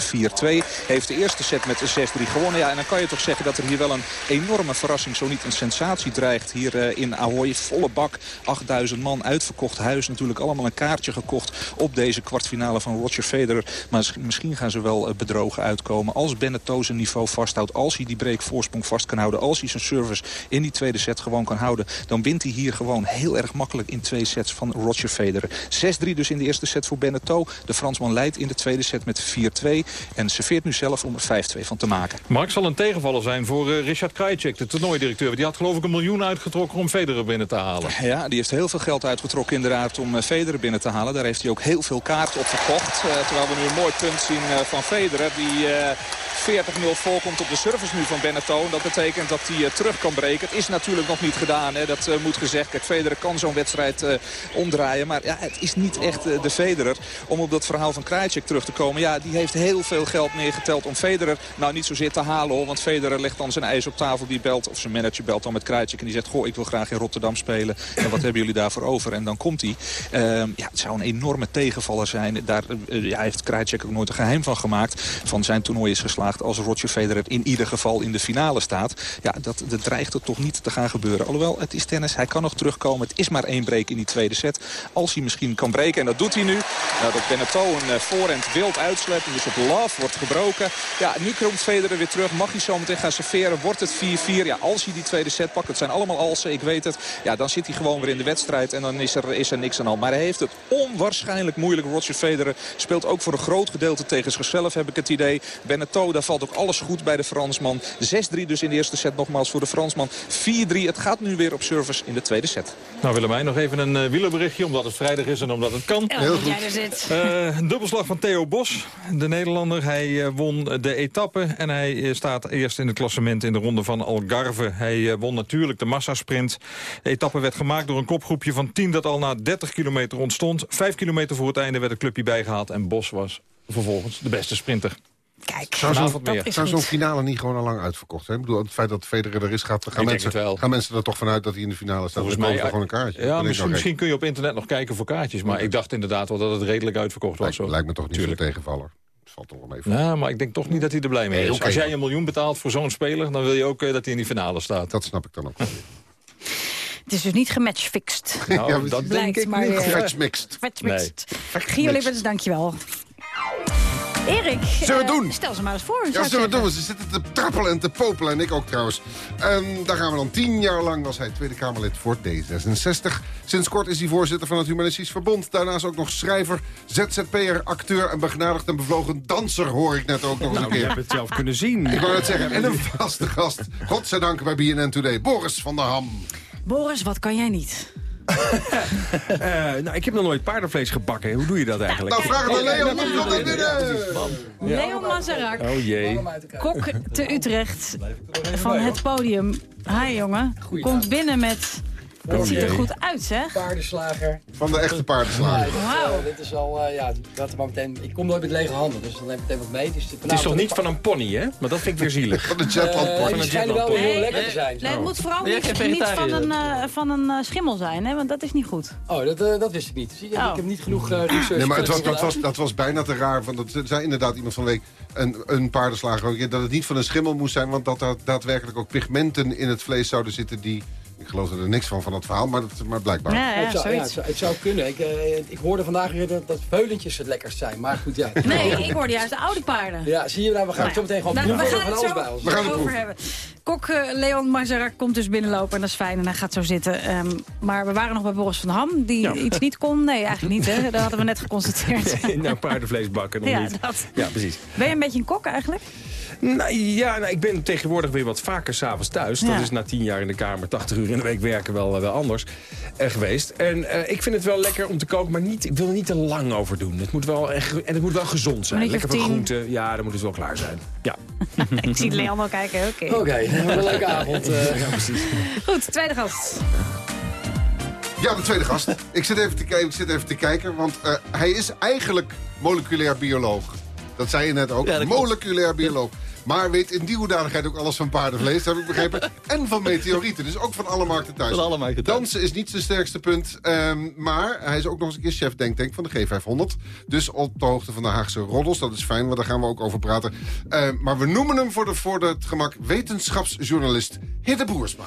Heeft de eerste set met 6-3 gewonnen. Ja, en dan kan je toch zeggen dat er hier wel een enorme verrassing, zo niet een sensatie dreigt. Hier eh, in Ahoy, volle bak, 8000 man, uitverkocht huis. Natuurlijk allemaal een kaartje gekocht op deze kwartfinale van Roger Federer. Maar mis- misschien gaan ze wel eh, bedrogen uitkomen. Als Beneteau zijn niveau vasthoudt, als hij die breakvoorsprong vast kan houden... als hij zijn service in die tweede set gewoon kan houden... dan wint hij hier gewoon heel erg makkelijk in twee sets van Roger Federer. 6-3 dus in de eerste set voor Beneteau. De Fransman leidt in de tweede set met 4-2 en serveert nu zelf om er 5-2 van te maken. Mark zal een tegenvaller zijn voor eh, Richard Krajicek, de toernooidirecteur. Die had geloof ik een miljoen uitgetrokken om Federer binnen te halen. Ja, die heeft heel veel geld uitgetrokken inderdaad om eh, Federer binnen te halen. Daar heeft hij ook heel veel kaarten op verkocht. Eh, terwijl we nu een mooi punt zien van Federer. Die eh, 40-0 voorkomt op de service nu van Beneteau. Dat betekent dat hij terug kan breken. Het is natuurlijk nog niet gedaan, hè. dat moet gezegd. Kijk, Federer kan zo'n wedstrijd omdraaien. Maar ja, het is niet echt eh, de Federer. Om op dat verhaal van Krajicek terug te komen. Ja, die heeft heel veel geld neergeteld om Federer nou niet zozeer te halen. Hoor, want Federer legt dan zijn ijs op tafel. Die belt, of zijn manager belt dan met Krajicek. En die zegt, goh, ik wil graag in Rotterdam spelen. En wat hebben jullie daarvoor over? En dan komt hij. Ehm, ja, het zou een enorme tegenvaller zijn. Daar eh, heeft Krajicek ook nooit een geheim van gemaakt. Van zijn toernooi is geslaagd. als Roger Federer in ieder geval in de finale staat. Ja, dat, dat dreigt er toch niet te gaan gebeuren. Alhoewel, het is tennis. Hij kan nog terugkomen. Het is maar één break in die tweede set. Als hij misschien kan breken, en dat doet hij nu. Nou, dat Beneteau een uh, voorhand wild uitslept. Dus het love wordt gebroken. Ja, nu komt Federer weer terug. Mag hij zo meteen gaan serveren? Wordt het 4-4? Ja, als hij die tweede set pakt. Het zijn allemaal alsen, ik weet het. Ja, dan zit hij gewoon weer in de wedstrijd. En dan is er, is er niks aan al. Maar hij heeft het onwaarschijnlijk moeilijk. Roger Federer speelt ook voor een groot gedeelte tegen zichzelf, heb ik het idee. Beneteau, daar valt ook alles goed bij de Fransman. 6-3 dus in de eerste set nogmaals voor de Fransman. 4-3. Het gaat nu weer op service in de tweede set. Nou Willemijn, nog even een uh, wielerberichtje, omdat het vrijdag is en omdat het kan. Heel goed. Jij er zit. Uh, een dubbelslag van Theo Bos, de Nederlander. Hij uh, won de etappe en hij staat eerst in het klassement in de ronde van Algarve. Hij won natuurlijk de massasprint. De etappe werd gemaakt door een kopgroepje van 10 dat al na 30 kilometer ontstond. Vijf kilometer voor het einde werd het clubje bijgehaald en Bos was vervolgens de beste sprinter. Kijk, zou zo'n zo finale niet gewoon al lang uitverkocht zijn? Ik bedoel, het feit dat Federer er is, gaat, gaan, mensen, gaan mensen er toch vanuit dat hij in de finale staat? Volgens mij gewoon een kaartje. Ja, misschien, misschien, kun je op internet nog kijken voor kaartjes. Maar ik dacht inderdaad wel dat het redelijk uitverkocht was. Lijkt, lijkt me toch niet zo'n tegenvaller. Valt toch wel mee Ja, maar ik denk toch niet dat hij er blij mee is. Als jij een miljoen betaalt voor zo'n speler... dan wil je ook uh, dat hij in die finale staat. Dat snap ik dan ook wel. Het is dus niet gematchfixed. Nou, ja, dat denk ik maar niet. Gematchmixed. Gematchmixed. Nee. Gio Lippens, dankjewel. Erik, zullen we doen? Uh, stel ze maar eens voor. Ja, zullen we doen? Ze zitten te trappelen en te popelen. En ik ook trouwens. En daar gaan we dan. Tien jaar lang was hij Tweede Kamerlid voor D66. Sinds kort is hij voorzitter van het Humanistisch Verbond. Daarnaast ook nog schrijver, ZZP'er, acteur en begnadigd en bevlogen danser... hoor ik net ook nog eens een keer. Je hebt het zelf kunnen zien. Ik wou het zeggen. En een vaste gast. Godzijdank bij BNN Today. Boris van der Ham. Boris, wat kan jij niet? Uh, nou, ik heb nog nooit paardenvlees gebakken. Hoe doe je dat eigenlijk? Nou, vraag het aan Leon. Kom dan binnen. Leon Mazarak. Oh jee. Kok te Utrecht van het podium. Hi jongen. Komt binnen met het oh, ziet er goed uit, zeg. Paardenslager. Van de echte paardenslager. Wauw. Uh, dit is al, uh, ja, dat maar meteen, ik kom nooit met lege handen, dus dan neem ik meteen wat mee. Dus het is toch niet van een pony, hè? Maar dat vind ik weer zielig. van de Jetland uh, pony. Die schijnen wel heel lekker te zijn. Nee, het moet vooral niet, niet van een, van een schimmel zijn, hè? Want dat is niet goed. Oh, dat, dat wist ik niet. Zie je, oh. ik heb niet genoeg research. Nee, maar het was, dat, was, dat was bijna te raar. Want dat zei inderdaad iemand van de week, een, een paardenslager, dat het niet van een schimmel moest zijn, want dat er daadwerkelijk ook pigmenten in het vlees zouden zitten die ik geloof er niks van, van het verhaal, maar, dat, maar blijkbaar. Ja, ja, het, zou, ja, het, zou, het, zou, kunnen. Ik, uh, ik hoorde vandaag weer dat, dat veulentjes het lekkerst zijn. Maar goed, ja. Nee, ik hoorde juist de oude paarden. Ja, zie je, nou, we gaan het zo meteen gewoon nou, proeven. We gaan het zo bij ons. We gaan het over hebben. Kok uh, Leon Mazarak komt dus binnenlopen en dat is fijn. En hij gaat zo zitten. Um, maar we waren nog bij Boris van Ham, die ja. iets niet kon. Nee, eigenlijk niet. Hè. Dat hadden we net geconstateerd. nou, paardenvlees bakken nog ja, niet. Dat. Ja, precies. Ben je een beetje een kok eigenlijk? Nou, ja, nou, ik ben tegenwoordig weer wat vaker s'avonds thuis. Ja. Dat is na tien jaar in de Kamer, 80 uur in de week werken wel, wel anders uh, geweest. En uh, ik vind het wel lekker om te koken, maar niet, ik wil er niet te lang over doen. Het moet wel echt, en het moet wel gezond zijn. Lekker veel groenten, ja, dan moet het wel klaar zijn. Ja. ik zie Leon al kijken, oké. Oké, okay, een leuke avond. Uh. Ja, precies. Goed, tweede gast. Ja, de tweede gast. ik, zit even te, ik zit even te kijken, want uh, hij is eigenlijk moleculair bioloog. Dat zei je net ook. Ja, moleculair bioloog. Maar weet in die hoedanigheid ook alles van paardenvlees, heb ik begrepen. en van meteorieten, dus ook van alle markten thuis. Van alle markten thuis. Dansen is niet zijn sterkste punt. Um, maar hij is ook nog eens een keer chef denktank van de G500. Dus op de hoogte van de Haagse roddels. Dat is fijn, want daar gaan we ook over praten. Uh, maar we noemen hem voor, de, voor het gemak wetenschapsjournalist Hitte Boersma.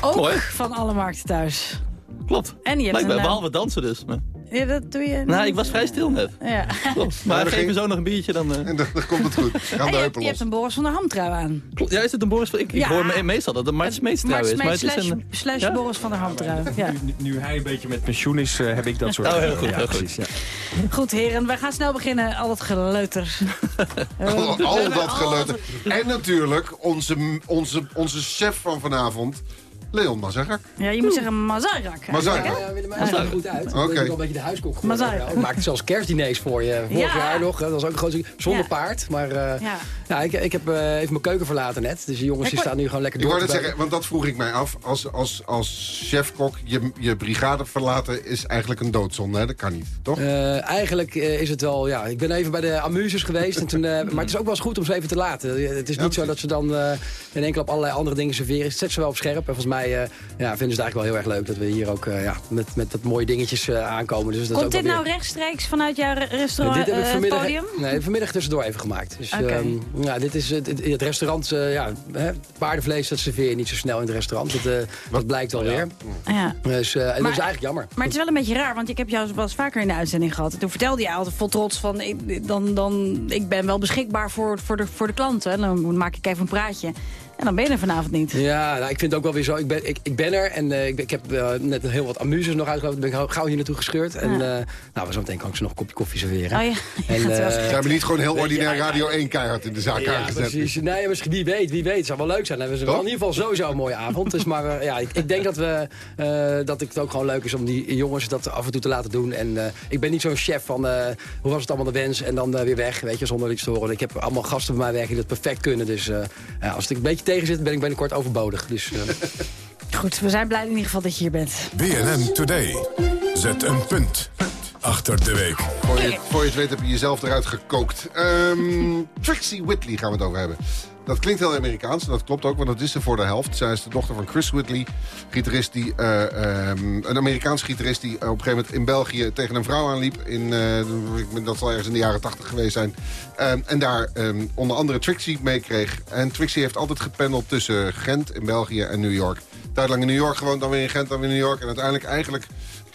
Ook Mooi. van alle markten thuis. Klopt. En je hebt Lijkt een, behalve dansen dus. Maar... Ja, dat doe je Nou, ik was vrij stil net. Ja. Klopt. Maar geef me zo nog een biertje, dan... Uh... En dan, dan, komt het goed. De je, hebt, je hebt een Boris van der Ham trui aan. Klopt. Ja, is het een Boris van... Ik, ja. ik hoor me meestal dat het een Mart Smeets trui is. Maar het slash, is een... slash ja? Boris van der Ham trui. Ja. Nu, nu, hij een beetje met pensioen is, uh, heb ik dat soort... Oh, heel goed. Ja, heel precies, goed. Ja. Goed, heren. We gaan snel beginnen. Al dat geleuter. al, al dat geleuter. En natuurlijk onze, onze, onze chef van vanavond... Leon Mazarak. Ja, je moet zeggen Mazarak. Mazarak. Ja, Willem, er goed uit. Oké. Okay. wel een beetje de huiskok geworden. Ik maakte zelfs kerstdiners voor je. Vorig Ja. jaar nog. Dat was ook een groot zonder Ja. paard. Maar uh, Ja. ja. ik, ik heb uh, even mijn keuken verlaten net. Dus de jongens Ik die wou- staan nu gewoon lekker Ik door wou te net zeggen, want dat vroeg ik mij af. Als, als, als chefkok je, je brigade verlaten is eigenlijk een doodzonde. Hè? Dat kan niet, toch? Uh, eigenlijk uh, is het wel, ja, ik ben even bij de amuses geweest. En toen, uh, maar het is ook wel eens goed om ze even te laten. Het is niet zo dat ze dan in één keer op allerlei andere dingen serveren. Het zet ze wel op scherp. En volgens mij ja, vinden ze het eigenlijk wel heel erg leuk dat we hier ook ja, met, met dat mooie dingetjes aankomen. Dus dat Komt dit nou rechtstreeks vanuit jouw restaurant dit heb ik vanmiddag, podium? Nee, vanmiddag tussendoor even gemaakt. Dus okay. ja, dit is het, het restaurant, ja, hè, paardenvlees, dat serveer je niet zo snel in het restaurant. Dat, dat blijkt alweer. Ja. Dus, dat is eigenlijk jammer. Maar het is wel een beetje raar, want ik heb jou wel eens vaker in de uitzending gehad. toen vertelde je altijd vol trots van, ik, dan, dan, ik ben wel beschikbaar voor, voor, de, voor de klanten. Dan maak ik even een praatje. En dan ben je er vanavond niet. Ja, nou, ik vind het ook wel weer zo. Ik ben, ik, ik ben er en uh, ik, ik, heb uh, net heel wat amuses nog uitgelopen. ben ik gauw hier naartoe gescheurd. En uh, nou, we zo meteen kan ik ze nog een kopje koffie serveren. Oh, ja. En, Ze hebben niet gewoon heel ordinair Radio 1 keihard in de zaak ja, aangezet. precies. Nee, misschien wie weet, wie weet. Het zou wel leuk zijn. We hebben in ieder geval sowieso een mooie avond. Dus, maar ja, ik, ik, denk dat, we, dat het ook gewoon leuk is om die jongens dat af en toe te laten doen. En ik ben niet zo'n chef van hoe was het allemaal de wens en dan weer weg. Weet je, zonder iets te horen. Ik heb allemaal gasten bij mij werken die dat perfect kunnen. Dus als het een beetje tegen zit, ben ik binnenkort overbodig. Dus, uh... Goed, we zijn blij in ieder geval dat je hier bent. BNN Today. Zet een punt achter de week. Voor je, voor je het weet heb je jezelf eruit gekookt. Um, Trixie Whitley gaan we het over hebben. Dat klinkt heel Amerikaans, en dat klopt ook, want dat is ze voor de helft. Zij is de dochter van Chris Whitley, gitarist die, uh, um, een Amerikaanse gitarist... die op een gegeven moment in België tegen een vrouw aanliep. In, uh, dat zal ergens in de jaren tachtig geweest zijn. Um, en daar um, onder andere Trixie mee kreeg. En Trixie heeft altijd gependeld tussen Gent in België en New York. Tijd lang in New York gewoond, dan weer in Gent, dan weer in New York. En uiteindelijk eigenlijk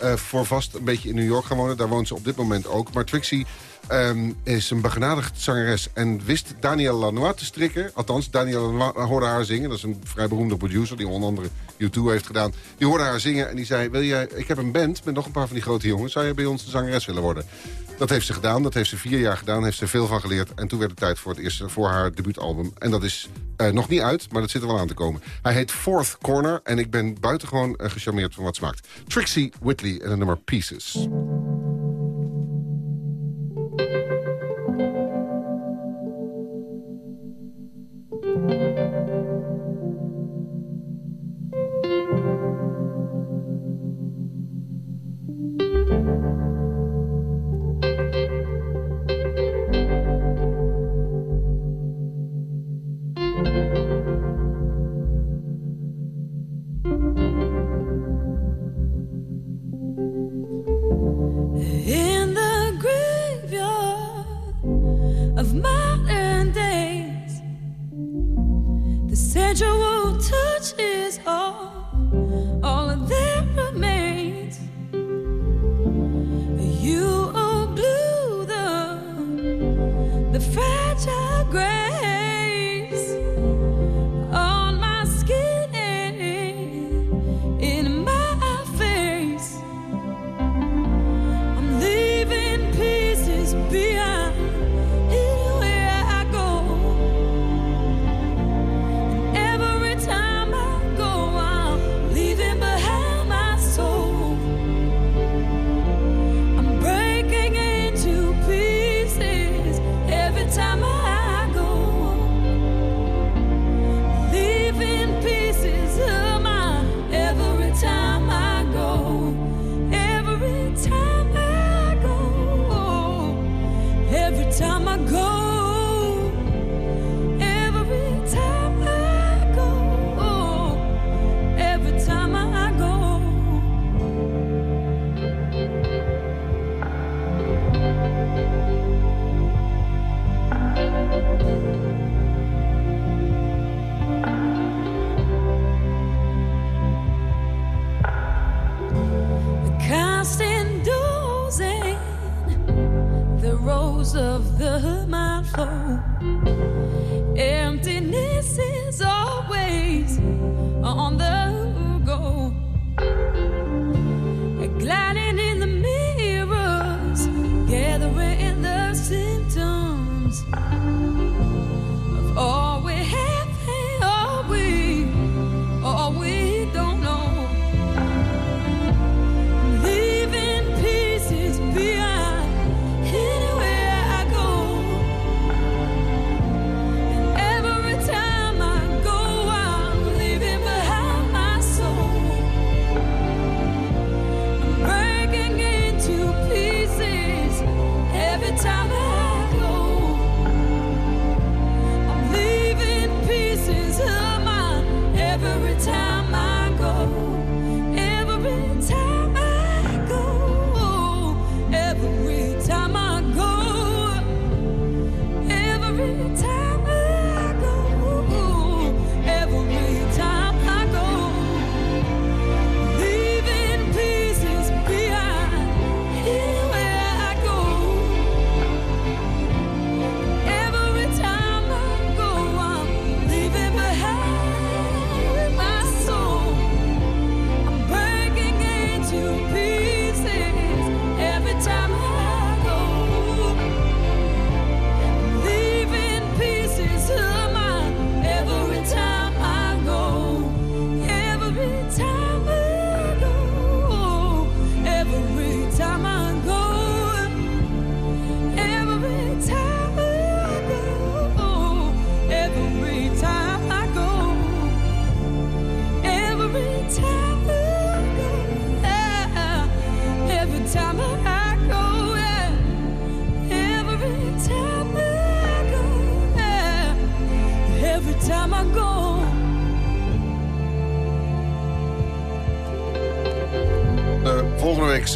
uh, voor vast een beetje in New York gaan wonen. Daar woont ze op dit moment ook. Maar Trixie um, is een begenadigd zangeres en wist Daniel Lanois te strikken. Althans, Daniel Lanois hoorde haar zingen. Dat is een vrij beroemde producer die onder andere U2 heeft gedaan. Die hoorde haar zingen en die zei... Wil jij, ik heb een band met nog een paar van die grote jongens. Zou je bij ons de zangeres willen worden? Dat heeft ze gedaan. Dat heeft ze vier jaar gedaan. Heeft ze veel van geleerd. En toen werd het tijd voor het eerste voor haar debuutalbum. En dat is uh, nog niet uit, maar dat zit er wel aan te komen. Hij heet Fourth Corner en ik ben buitengewoon uh, gecharmeerd van wat smaakt. Trixie Whitley en het nummer Pieces.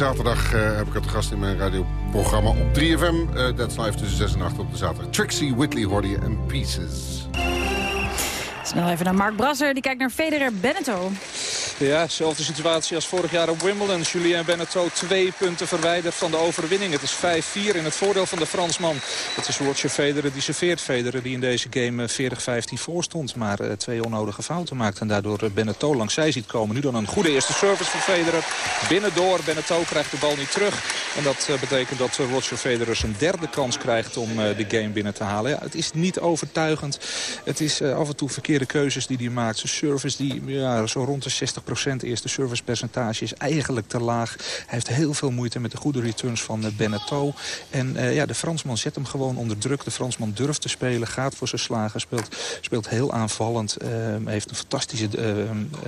Zaterdag uh, heb ik het gast in mijn radioprogramma op 3FM. Uh, That's Live tussen 6 en 8 op de zaterdag. Trixie Whitley hoorde je en Pieces. Snel even naar Mark Brasser, die kijkt naar Federer Benetto. Ja, dezelfde situatie als vorig jaar op Wimbledon. Julien Benneteau twee punten verwijderd van de overwinning. Het is 5-4 in het voordeel van de Fransman. Het is Roger Federer die serveert Federer die in deze game 40-15 voor stond. Maar uh, twee onnodige fouten maakt en daardoor uh, Benneteau langs zij ziet komen. Nu dan een goede eerste service voor Federer. Binnendoor, Benneteau krijgt de bal niet terug. En dat betekent dat Roger Federer zijn derde kans krijgt om de game binnen te halen. Ja, het is niet overtuigend. Het is af en toe verkeerde keuzes die hij maakt. Zijn service die ja, zo rond de 60 eerste servicepercentage is eigenlijk te laag. Hij heeft heel veel moeite met de goede returns van uh, Beneteau. En uh, ja, de Fransman zet hem gewoon onder druk. De Fransman durft te spelen, gaat voor zijn slagen, speelt, speelt heel aanvallend. Uh, heeft een fantastische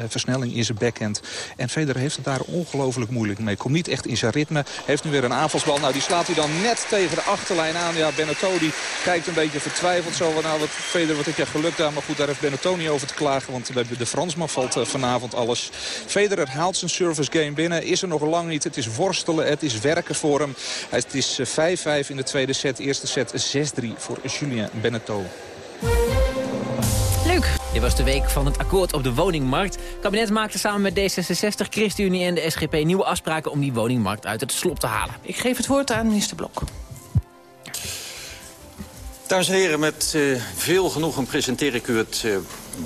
versnelling in zijn backhand. En Federer heeft het daar ongelooflijk moeilijk mee. Komt niet echt in zijn ritme. Heeft nu weer een aanvalsbal. Nou, die slaat hij dan net tegen de achterlijn aan. Ja, Beneteau die kijkt een beetje vertwijfeld. Zo nou, wat Federer, wat heb je geluk daar. Maar goed, daar heeft Beneteau niet over te klagen. Want de Fransman valt vanavond alles. Federer haalt zijn service game binnen. Is er nog lang niet. Het is worstelen. Het is werken voor hem. Het is 5-5 in de tweede set. Eerste set 6-3 voor Julien Beneteau. Leuk. Dit was de week van het akkoord op de woningmarkt. Het kabinet maakte samen met D66, ChristenUnie en de SGP nieuwe afspraken om die woningmarkt uit het slop te halen. Ik geef het woord aan minister Blok. Dames en heren, met uh, veel genoegen presenteer ik u het uh,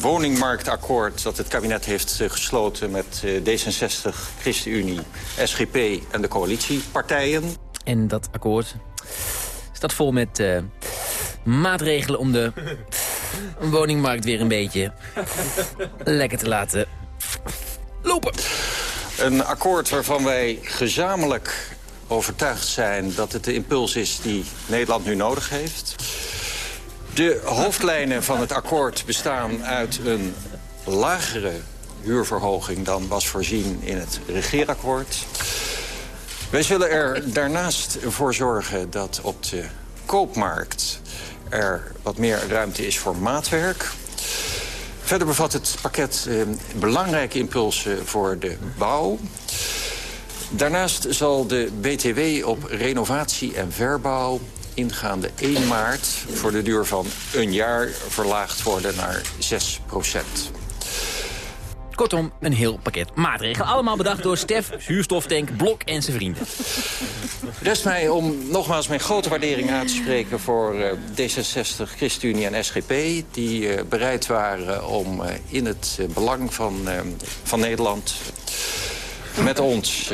woningmarktakkoord... dat het kabinet heeft uh, gesloten met D66, ChristenUnie, SGP en de coalitiepartijen. En dat akkoord staat vol met maatregelen om de woningmarkt weer een beetje lekker te laten lopen. Een akkoord waarvan wij gezamenlijk overtuigd zijn dat het de impuls is die Nederland nu nodig heeft. De hoofdlijnen van het akkoord bestaan uit een lagere huurverhoging dan was voorzien in het regeerakkoord. Wij zullen er daarnaast voor zorgen dat op de koopmarkt er wat meer ruimte is voor maatwerk. Verder bevat het pakket eh, belangrijke impulsen voor de bouw. Daarnaast zal de BTW op renovatie en verbouw ingaande 1 maart... voor de duur van een jaar verlaagd worden naar 6 procent. Kortom, een heel pakket maatregelen. Allemaal bedacht door Stef, zuurstoftank, Blok en zijn vrienden. Rest mij om nogmaals mijn grote waardering aan te spreken... voor uh, D66, ChristenUnie en SGP... die uh, bereid waren om uh, in het belang van, van Nederland met ons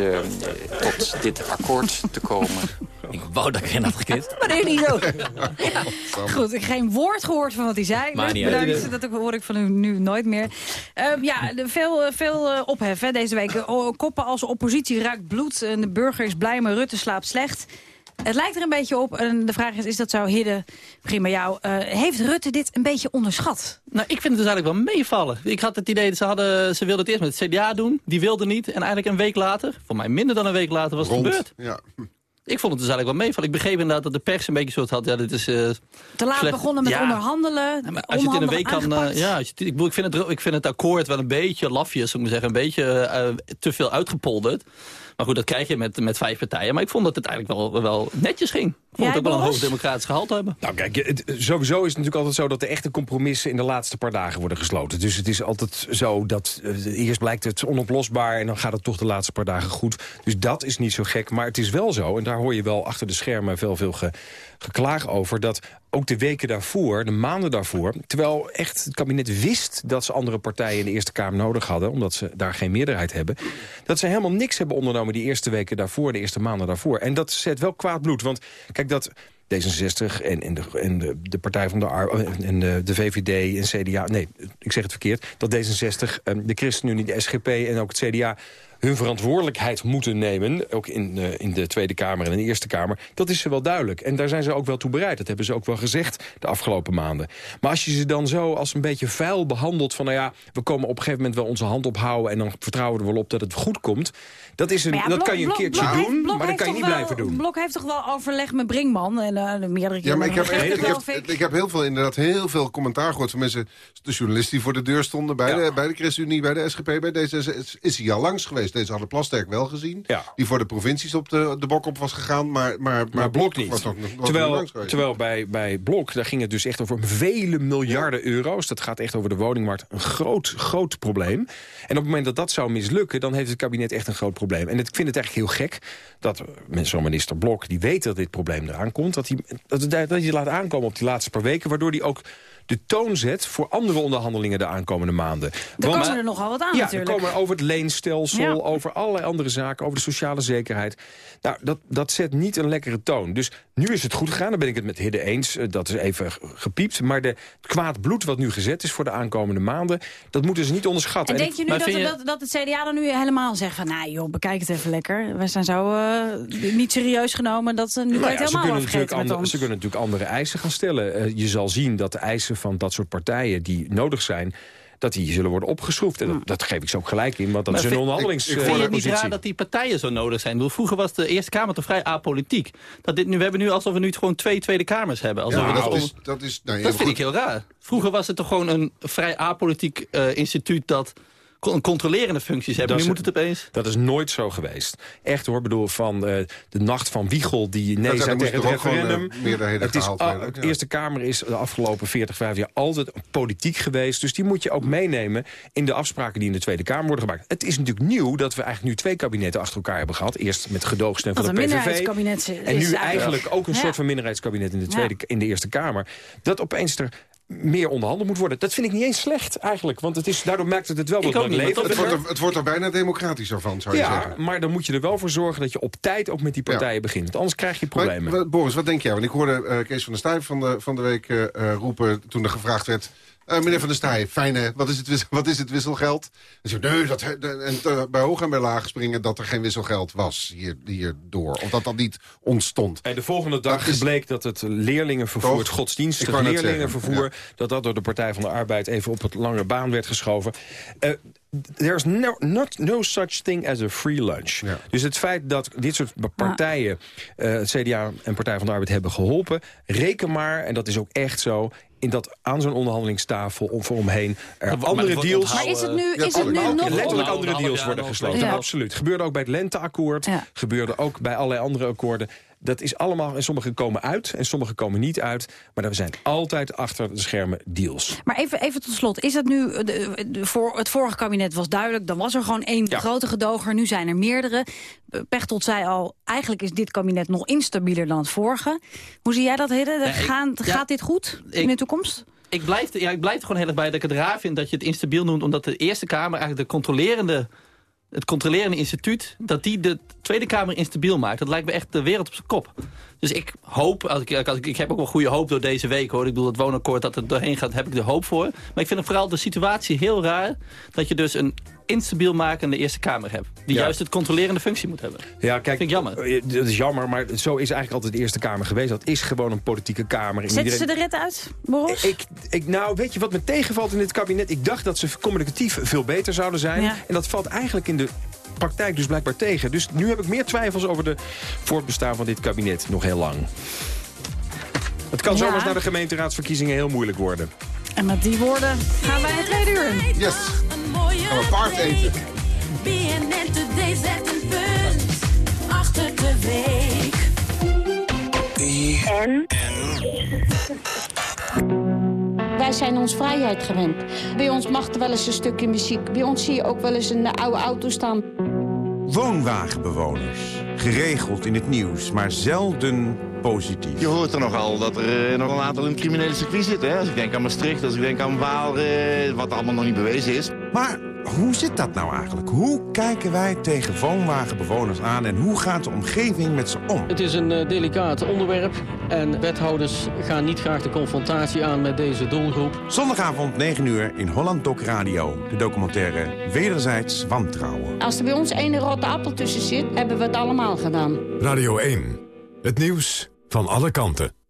tot dit akkoord te komen. Ik wou dat ik geen had gekend. Maar nee, niet zo. Ja. Goed, ik heb geen woord gehoord van wat hij zei. Maar niet Bedankt, dat hoor ik van u nu nooit meer. Uh, ja, veel, veel uh, ophef hè, deze week. Koppen als oppositie ruikt bloed. En de burger is blij, maar Rutte slaapt slecht. Het lijkt er een beetje op. En de vraag is, is dat zo Hidde, prima jou. Uh, heeft Rutte dit een beetje onderschat? Nou, ik vind het dus eigenlijk wel meevallen. Ik had het idee, dat ze, hadden, ze wilden het eerst met het CDA doen. Die wilde niet. En eigenlijk een week later, voor mij minder dan een week later, was het gebeurd. Ja. Ik vond het dus eigenlijk wel meevallen. Ik begreep inderdaad dat de pers een beetje soort had. Ja, dit is, uh, Te laat slecht. begonnen met ja. onderhandelen. Ja, als je het in een week kan... Uh, ja, je, ik, bedoel, ik, vind het, ik vind het akkoord wel een beetje lafjes, zou ik maar zeggen. Een beetje uh, te veel uitgepolderd. Maar goed, dat krijg je met, met vijf partijen. Maar ik vond dat het eigenlijk wel, wel netjes ging. Ik vond Ja, het ook wel een hoog democratisch gehalte hebben. Nou kijk, het- sowieso is het natuurlijk altijd zo dat de echte compromissen in de laatste paar dagen worden gesloten. Dus het is altijd zo dat eh, eerst blijkt het onoplosbaar en dan gaat het toch de laatste paar dagen goed. Dus dat is niet zo gek. Maar het is wel zo, en daar hoor je wel achter de schermen veel, veel ge, geklaag over, dat ook de weken daarvoor, de maanden daarvoor... terwijl echt het kabinet wist dat ze andere partijen in de Eerste Kamer nodig hadden... omdat ze daar geen meerderheid hebben... dat ze helemaal niks hebben ondernomen die eerste weken daarvoor... de eerste maanden daarvoor. En dat zet wel kwaad bloed. Want kijk, dat D66 en, de, en de, de Partij van de Ar en de, de VVD en CDA... nee, ik zeg het verkeerd, dat D66, eh, de ChristenUnie, de SGP en ook het CDA hun verantwoordelijkheid moeten nemen... ook in, eh, in de Tweede Kamer en in de Eerste Kamer... dat is ze wel duidelijk. En daar zijn ze ook wel toe bereid. Dat hebben ze ook wel gezegd de afgelopen maanden. Maar als je ze dan zo als een beetje vuil behandelt... van nou ja, we komen op een gegeven moment wel onze hand ophouden... en dan vertrouwen we er wel op dat het goed komt... dat, is een, ja, dat Blok- kan je een keertje Blok doen, Blok maar dat kan je niet wel- blijven doen. Blok heeft toch wel overleg met Brinkman en eh, de meerdere Ja, maar ik heb, ik, heb, ik heb heel veel, inderdaad heel veel commentaar gehoord van mensen... de journalisten die voor de deur stonden bij, de, bij de ChristenUnie, bij de SGP, bij D66... is hij al langs geweest. VSD. Ze hadden Plasterk wel gezien. Die voor de provincies op de, de bok op was gegaan. Maar, maar, maar Blok niet. Was nog, was terwijl terwijl bij, bij Blok, daar ging het dus echt over vele miljarden euro's. Dat gaat echt over de woningmarkt. Een groot, groot probleem. En op het moment dat dat zou mislukken... dan heeft het kabinet echt een groot probleem. En ik vind het eigenlijk heel gek dat zo'n minister Blok... die weet dat dit probleem eraan komt... dat hij dat, dat hij laat aankomen op die laatste paar weken... waardoor hij ook de toon zet voor andere onderhandelingen de aankomende maanden. Er komen er nogal wat aan ja, natuurlijk. er komen over het leenstelsel, over allerlei andere zaken, over de sociale zekerheid. Nou, dat, dat zet niet een lekkere toon. Dus nu is het goed gegaan, dan ben ik het met Hidde eens. Eh, dat is even gepiept. Maar de, het kwaad bloed wat nu gezet is voor de aankomende maanden... dat moeten ze niet onderschatten. En denk je nu dat, je... dat, dat, het CDA dan nu helemaal zegt van... nou joh, bekijk het even lekker. We zijn zo uh, niet serieus genomen dat ze nu nou ja, helemaal ze kunnen, natuurlijk andere, ze kunnen natuurlijk andere eisen gaan stellen. Uh, je zal zien dat de eisen van dat soort partijen die nodig zijn dat die zullen worden opgeschroefd. En dat, hmm. dat, geef ik ze ook gelijk in, want dat is een onderhandelingspositie. Ik, vind het niet raar dat die partijen zo nodig zijn? Vroeger was de Eerste Kamer toch vrij apolitiek. Dat dit nu, we hebben nu alsof we nu gewoon twee Tweede Kamers hebben. Alsof ja, dat, dat, is, dat, is, nou, dat vind ik heel raar. Vroeger was het toch gewoon een vrij apolitiek uh, instituut... dat een controlerende functies hebben. nu moet het opeens... Dat is nooit zo geweest. Echt hoor, bedoel van uh, de nacht van Wiegel die nee zei tegen het referendum. Gewoon, uh, het is, uh, de Eerste Kamer is de afgelopen 40, 50 jaar altijd politiek geweest. Dus die moet je ook meenemen in de afspraken die in de Tweede Kamer worden gemaakt. Het is natuurlijk nieuw dat we eigenlijk nu twee kabinetten achter elkaar hebben gehad. Eerst met gedoogsteun van de PVV. En nu eigenlijk ook een soort van minderheidskabinet in de, tweede, in de Eerste Kamer. Dat opeens er meer onderhandeld moet worden. Dat vind ik niet eens slecht eigenlijk. Want het is, daardoor maakt het het wel wat leven. Het, wordt er, het wordt er bijna democratischer van, zou je ja, zeggen. maar dan moet je er wel voor zorgen dat je op tijd ook met die partijen begint. Want anders krijg je problemen. Maar, Boris, wat denk jij? Want ik hoorde uh, Kees van der Stuyven van de, van de week uh, roepen... toen er gevraagd werd uh, meneer Van der Staaij, fijne, wat is het, wat is het wisselgeld? En zo, nee, dat, en uh, bij hoog en bij laag springen dat er geen wisselgeld was hier, hierdoor. Of dat dat niet ontstond. En de volgende dag is, bleek dat het leerlingenvervoer, het godsdienstig leerlingenvervoer... Ja. dat dat door de Partij van de Arbeid even op het lange baan werd geschoven. Uh, there's no, not, no such thing as a free lunch. Ja. Dus het feit dat dit soort partijen, uh, het CDA en Partij van de Arbeid hebben geholpen... reken maar, en dat is ook echt zo in dat aan zo'n onderhandelingstafel om voor omheen er maar, andere deals... Maar is het nu, is het nu nog... Letterlijk andere deals worden gesloten, absoluut. Gebeurde ook bij het Lenteakkoord, gebeurde ook bij allerlei andere akkoorden. Dat is allemaal, en sommige komen uit en sommige komen niet uit. Maar er zijn altijd achter de schermen deals. Maar even, even tot slot, is het nu, de, de, voor, het vorige kabinet was duidelijk... dan was er gewoon één ja. grote gedoger, nu zijn er meerdere. Pechtold zei al, eigenlijk is dit kabinet nog instabieler dan het vorige. Hoe zie jij dat, Hidde? Ja, gaat, ja, gaat dit goed in de toekomst? Ik blijf, ja, ik blijf er gewoon heel erg bij dat ik het raar vind dat je het instabiel noemt... omdat de Eerste Kamer eigenlijk de controlerende het controlerende instituut... dat die de Tweede Kamer instabiel maakt. Dat lijkt me echt de wereld op zijn kop. Dus ik hoop, als ik, als ik, ik heb ook wel goede hoop door deze week hoor. Ik bedoel, het woonakkoord dat er doorheen gaat, heb ik de hoop voor. Maar ik vind vooral de situatie heel raar... dat je dus een instabiel makende Eerste Kamer hebt. Die ja. juist het controlerende functie moet hebben. Ja, kijk, vind ik jammer. Dat is jammer, maar zo is eigenlijk altijd de Eerste Kamer geweest. Dat is gewoon een politieke kamer. Zetten iedereen... ze de rit uit, Boris? Ik, ik, nou, weet je wat me tegenvalt in dit kabinet? Ik dacht dat ze communicatief veel beter zouden zijn. Ja. En dat valt eigenlijk in de praktijk dus blijkbaar tegen. Dus nu heb ik meer twijfels over de voortbestaan van dit kabinet nog heel lang. Het kan ja. zomaar naar de gemeenteraadsverkiezingen heel moeilijk worden. En met die woorden gaan wij het tweede uur in. Yes. Gaan we paard eten. BNN Today zet een punt achter de week. En? Wij zijn ons vrijheid gewend. Bij ons mag er wel eens een stukje muziek. Bij ons zie je ook wel eens een oude auto staan. Woonwagenbewoners. Geregeld in het nieuws, maar zelden positief. Je hoort er nogal dat er uh, nog een aantal in het criminele circuit zitten. Hè? Als ik denk aan Maastricht, als ik denk aan Waal, uh, wat allemaal nog niet bewezen is. Maar hoe zit dat nou eigenlijk? Hoe kijken wij tegen woonwagenbewoners aan en hoe gaat de omgeving met ze om? Het is een uh, delicaat onderwerp en wethouders gaan niet graag de confrontatie aan met deze doelgroep. Zondagavond 9 uur in Holland Doc Radio. De documentaire Wederzijds Wantrouwen. Als er bij ons één rotte appel tussen zit, hebben we het allemaal gedaan. Radio 1. Het nieuws van alle kanten.